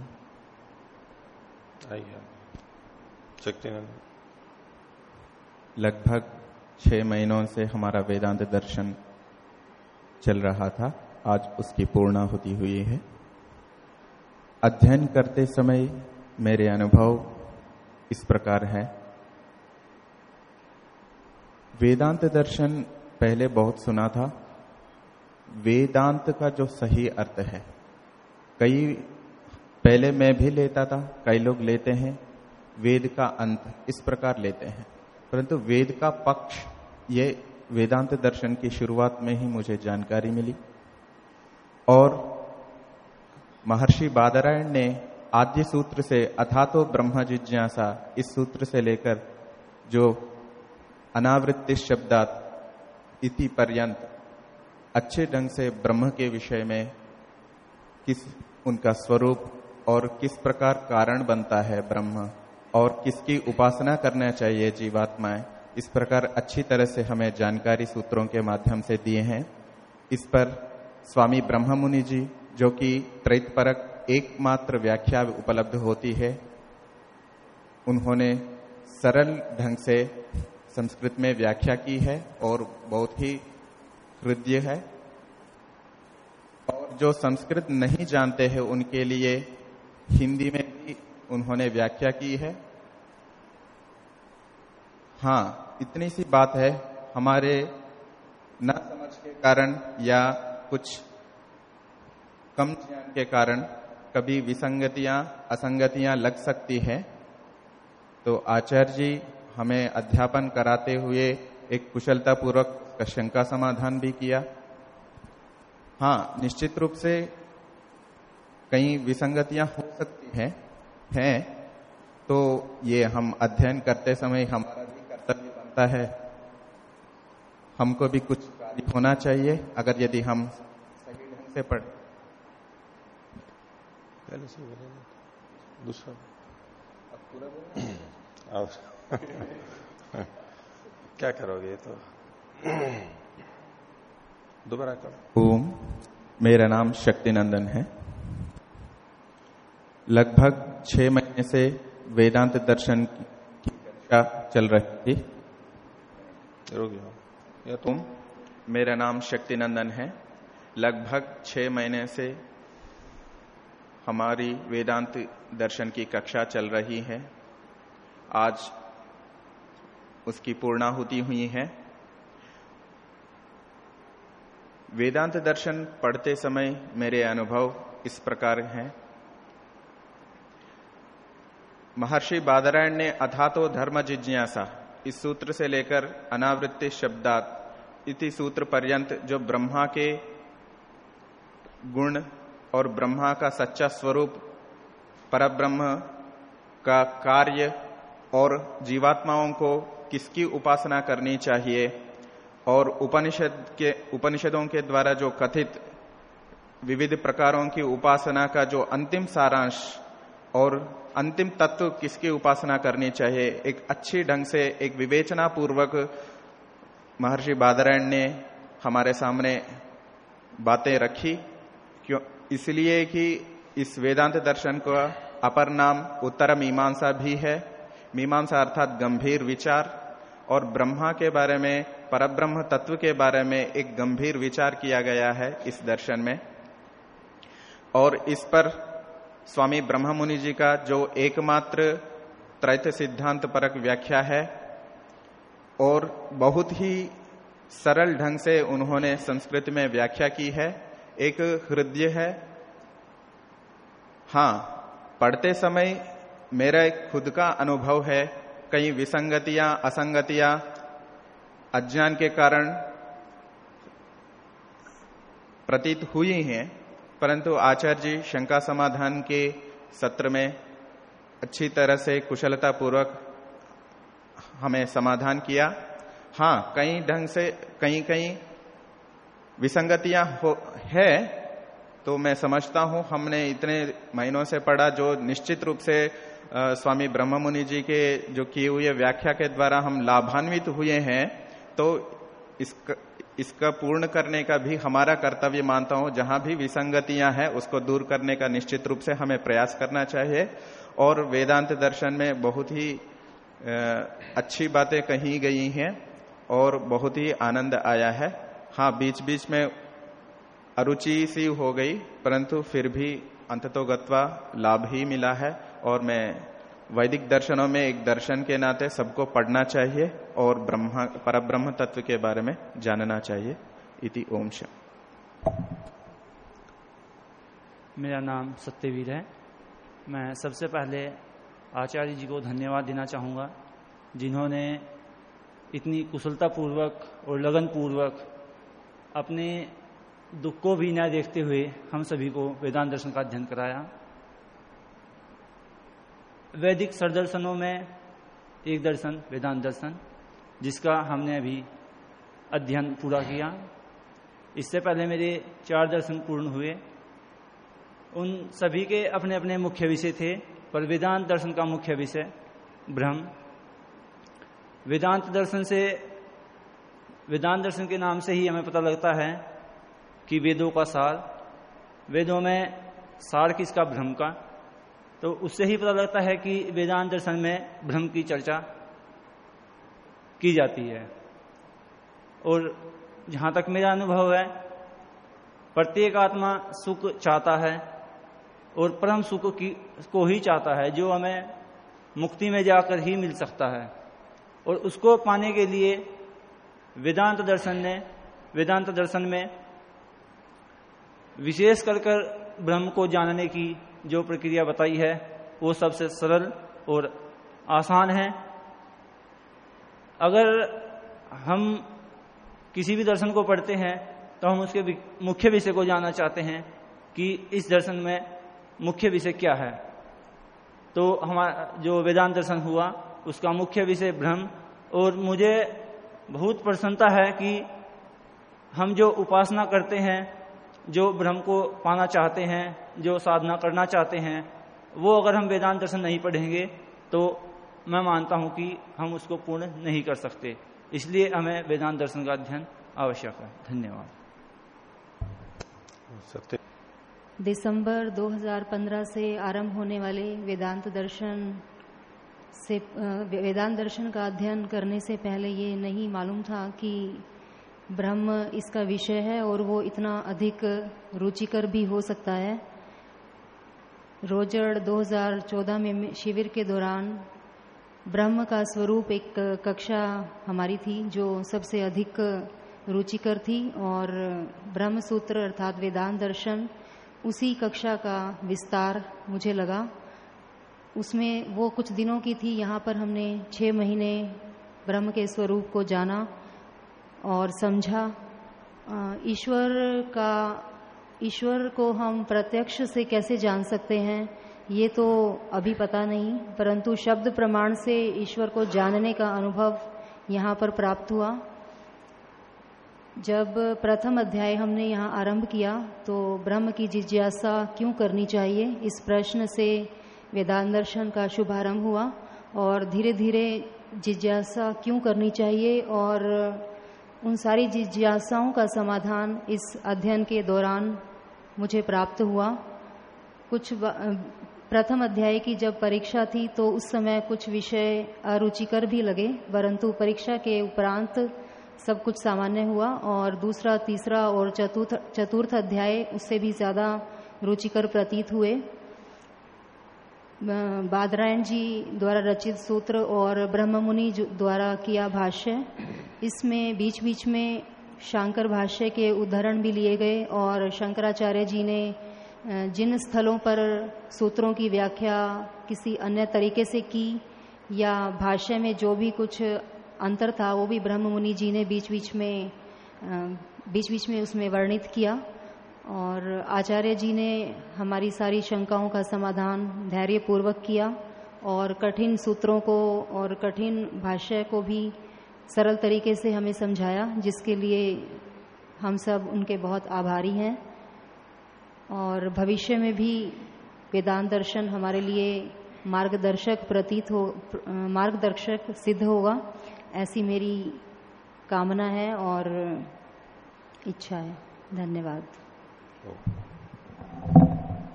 लगभग छह महीनों से हमारा वेदांत दर्शन चल रहा था। आज उसकी पूर्ण होती हुई है। अध्ययन करते समय मेरे अनुभव इस प्रकार है। वेदांत दर्शन पहले बहुत सुना था। वेदांत का जो सही अर्थ है, कई पहले मैं भी लेता था, कई लोग लेते हैं, वेद का अंत इस प्रकार लेते हैं। परंतु वेद का पक्ष, ये वेदांत दर्शन की शुरुआत में ही मुझे जानकारी मिली। और महर्षि बादरायण ने आद्य सूत्र से अथा तो ब्रह्म जिज्ञासा इस सूत्र से लेकर जो अनावृत्ति शब्दात इति पर्यंत अच्छे ढंग से ब्रह्म के विषय में किस उनका स्वरूप और किस प्रकार कारण बनता है ब्रह्म और किसकी उपासना करना चाहिए जीवात्माएँ, इस प्रकार अच्छी तरह से हमें जानकारी सूत्रों के माध्यम से दिए हैं। इस पर स्वामी ब्रह्म मुनि जी, जो कि त्रैत परक एकमात्र व्याख्या उपलब्ध होती है, उन्होंने सरल ढंग से संस्कृत में व्याख्या की है और बहुत ही हृदय है। और जो संस्कृत नहीं जानते हैं, उनके लिए हिंदी में भी उन्होंने व्याख्या की है। हाँ इतनी सी बात है, हमारे न समझ के कारण या कुछ कम ज्ञान के कारण कभी विसंगतियाँ, असंगतियाँ लग सकती है। तो आचार्य जी हमें अध्यापन कराते हुए एक कुशलता पूर्वक शंका समाधान भी किया। हाँ निश्चित रूप से कई विसंगतियाँ हो सकती हैं हैं तो ये हम अध्ययन करते समय हमारा भी कर्तव्य बनता है। हमको भी कुछ कार्य होना चाहिए अगर यदि हम सही ढंग से पढ़ पहले से दूसरा। अब पूरा क्या करोगे तो? दोबारा करो। ओम मेरा नाम शक्तिनंदन है। लगभग छह महीने से वेदांत दर्शन की कक्षा चल रही थी। या तुम मेरा नाम शक्तिनंदन है। लगभग छह महीने से हमारी वेदांत दर्शन की कक्षा चल रही है। आज उसकी पूर्णाहुति हुई है। वेदांत दर्शन पढ़ते समय मेरे अनुभव इस प्रकार हैं। महर्षि बादरायण ने अथातो धर्म जिज्ञासा इस सूत्र से लेकर अनावृत्ति शब्दात इति सूत्र पर्यंत जो ब्रह्मा के गुण और ब्रह्मा का सच्चा स्वरूप, परब्रह्म का कार्य और जीवात्माओं को किसकी उपासना करनी चाहिए? और उपनिषद के, उपनिषदों के द्वारा जो कथित विविध प्रकारों की उपासना का जो अंतिम सारांश और अंतिम तत्व किसकी उपासना करनी चाहिए, एक अच्छी ढंग से, एक विवेचना पूर्वक महर्षि बादरायण ने हमारे सामने बातें रखी। क्यों? इसलिए कि इस वेदांत दर्शन का अपर नाम उत्तर मीमांसा भी है। मीमांसा अर्थात गंभीर विचार और ब्रह्मा के बारे में, परब्रह्म तत्व के बारे में एक गंभीर विचार किया गया है इस दर्शन में। और इस पर स्वामी ब्रह्म मुनि जी का जो एकमात्र त्रैत सिद्धांत परक व्याख्या है और बहुत ही सरल ढंग से उन्होंने संस्कृत में व्याख्या की है, एक हृदय है। हाँ पढ़ते समय मेरा एक खुद का अनुभव है कई विसंगतियाँ, असंगतियाँ, अज्ञान के कारण प्रतीत हुई हैं, परंतु आचार्य जी शंका समाधान के सत्र में अच्छी तरह से कुशलता पूर्वक हमें समाधान किया। हाँ कई ढंग से, कहीं कहीं विसंगतियाँ हो, है तो मैं समझता हूँ, हमने इतने महीनों से पढ़ा, जो निश्चित रूप से स्वामी ब्रह्म मुनि जी के जो किए हुए व्याख्या के द्वारा हम लाभान्वित हुए हैं तो इसका इसका पूर्ण करने का भी हमारा कर्तव्य मानता हूँ। जहाँ भी विसंगतियाँ हैं, उसको दूर करने का निश्चित रूप से हमें प्रयास करना चाहिए। और वेदांत दर्शन में बहुत ही अच्छी बातें कही गई हैं और बहुत ही आनंद आया है। हाँ बीच बीच में अरुचि सी हो गई, परंतु फिर भी अंततोगत्वा लाभ ही मिला है। और मैं वैदिक दर्शनों में एक दर्शन के नाते सबको पढ़ना चाहिए और ब्रह्मा पर ब्रह्म तत्व के बारे में जानना चाहिए। इति ओम श। मेरा नाम सत्यवीर है। मैं सबसे पहले आचार्य जी को धन्यवाद देना चाहूँगा, जिन्होंने इतनी कुशलता पूर्वक और लगन पूर्वक अपने दुख को भी न देखते हुए हम सभी को वेदांत दर्शन का अध्ययन कराया। वैदिक सरदर्शनों में एक दर्शन, वेदांत दर्शन, जिसका हमने अभी अध्ययन पूरा किया। इससे पहले मेरे चार दर्शन पूर्ण हुए। उन सभी के अपने अपने मुख्य विषय थे, पर वेदांत दर्शन का मुख्य विषय ब्रह्म। वेदांत दर्शन से, वेदांत दर्शन के नाम से ही हमें पता लगता है कि वेदों का सार, वेदों में सार किसका? भ्रम का। तो उससे ही पता लगता है कि वेदांत दर्शन में भ्रम की चर्चा की जाती है। और जहाँ तक मेरा अनुभव है, प्रत्येक आत्मा सुख चाहता है और परम सुख की, को ही चाहता है, जो हमें मुक्ति में जाकर ही मिल सकता है। और उसको पाने के लिए वेदांत दर्शन ने, वेदांत दर्शन में विशेष कर कर ब्रह्म को जानने की जो प्रक्रिया बताई है, वो सबसे सरल और आसान है। अगर हम किसी भी दर्शन को पढ़ते हैं तो हम उसके मुख्य विषय को जानना चाहते हैं कि इस दर्शन में मुख्य विषय क्या है। तो हमारा जो वेदांत दर्शन हुआ, उसका मुख्य विषय भ्रम और मुझे बहुत प्रसन्नता है कि हम जो उपासना करते हैं जो ब्रह्म को पाना चाहते हैं जो साधना करना चाहते हैं वो अगर हम वेदांत दर्शन नहीं पढ़ेंगे तो मैं मानता हूँ कि हम उसको पूर्ण नहीं कर सकते। इसलिए हमें वेदांत दर्शन का अध्ययन आवश्यक है। धन्यवाद। दिसंबर 2015 से आरंभ होने वाले वेदांत दर्शन से वेदांत दर्शन का अध्ययन करने से पहले ये नहीं मालूम था कि ब्रह्म इसका विषय है और वो इतना अधिक रुचिकर भी हो सकता है। रोजड़ 2014 में शिविर के दौरान ब्रह्म का स्वरूप एक कक्षा हमारी थी, जो सबसे अधिक रुचिकर थी और ब्रह्म सूत्र अर्थात वेदांत दर्शन उसी कक्षा का विस्तार मुझे लगा। उसमें वो कुछ दिनों की थी, यहाँ पर हमने छह महीने ब्रह्म के स्वरूप को जाना और समझा ईश्वर का, ईश्वर को हम प्रत्यक्ष से कैसे जान सकते हैं? ये तो अभी पता नहीं, परंतु शब्द प्रमाण से ईश्वर को जानने का अनुभव यहाँ पर प्राप्त हुआ। जब प्रथम अध्याय हमने यहाँ आरंभ किया तो ब्रह्म की जिज्ञासा क्यों करनी चाहिए? इस प्रश्न से वेदांत दर्शन का शुभारंभ हुआ और धीरे धीरे जिज्ञासा क्यों करनी चाहिए? और उन सारी जिज्ञासाओं का समाधान इस अध्ययन के दौरान मुझे प्राप्त हुआ। कुछ प्रथम अध्याय की जब परीक्षा थी तो उस समय कुछ विषय अरुचिकर भी लगे, परंतु परीक्षा के उपरांत सब कुछ सामान्य हुआ और दूसरा, तीसरा और चतुर्थ चतुर्थ अध्याय उससे भी ज़्यादा रुचिकर प्रतीत हुए। बादरायण जी द्वारा रचित सूत्र और ब्रह्म मुनि द्वारा किया भाष्य, इसमें बीच बीच में शंकर भाष्य के उदाहरण भी लिए गए और शंकराचार्य जी ने जिन स्थलों पर सूत्रों की व्याख्या किसी अन्य तरीके से की या भाष्य में जो भी कुछ अंतर था, वो भी ब्रह्म मुनि जी ने बीच बीच में बीच बीच में उसमें वर्णित किया। और आचार्य जी ने हमारी सारी शंकाओं का समाधान धैर्य पूर्वक किया और कठिन सूत्रों को और कठिन भाष्य को भी सरल तरीके से हमें समझाया, जिसके लिए हम सब उनके बहुत आभारी हैं। और भविष्य में भी वेदांत दर्शन हमारे लिए मार्गदर्शक प्रतीत हो, मार्गदर्शक सिद्ध होगा, ऐसी मेरी कामना है और इच्छा है। धन्यवाद। ఓకే.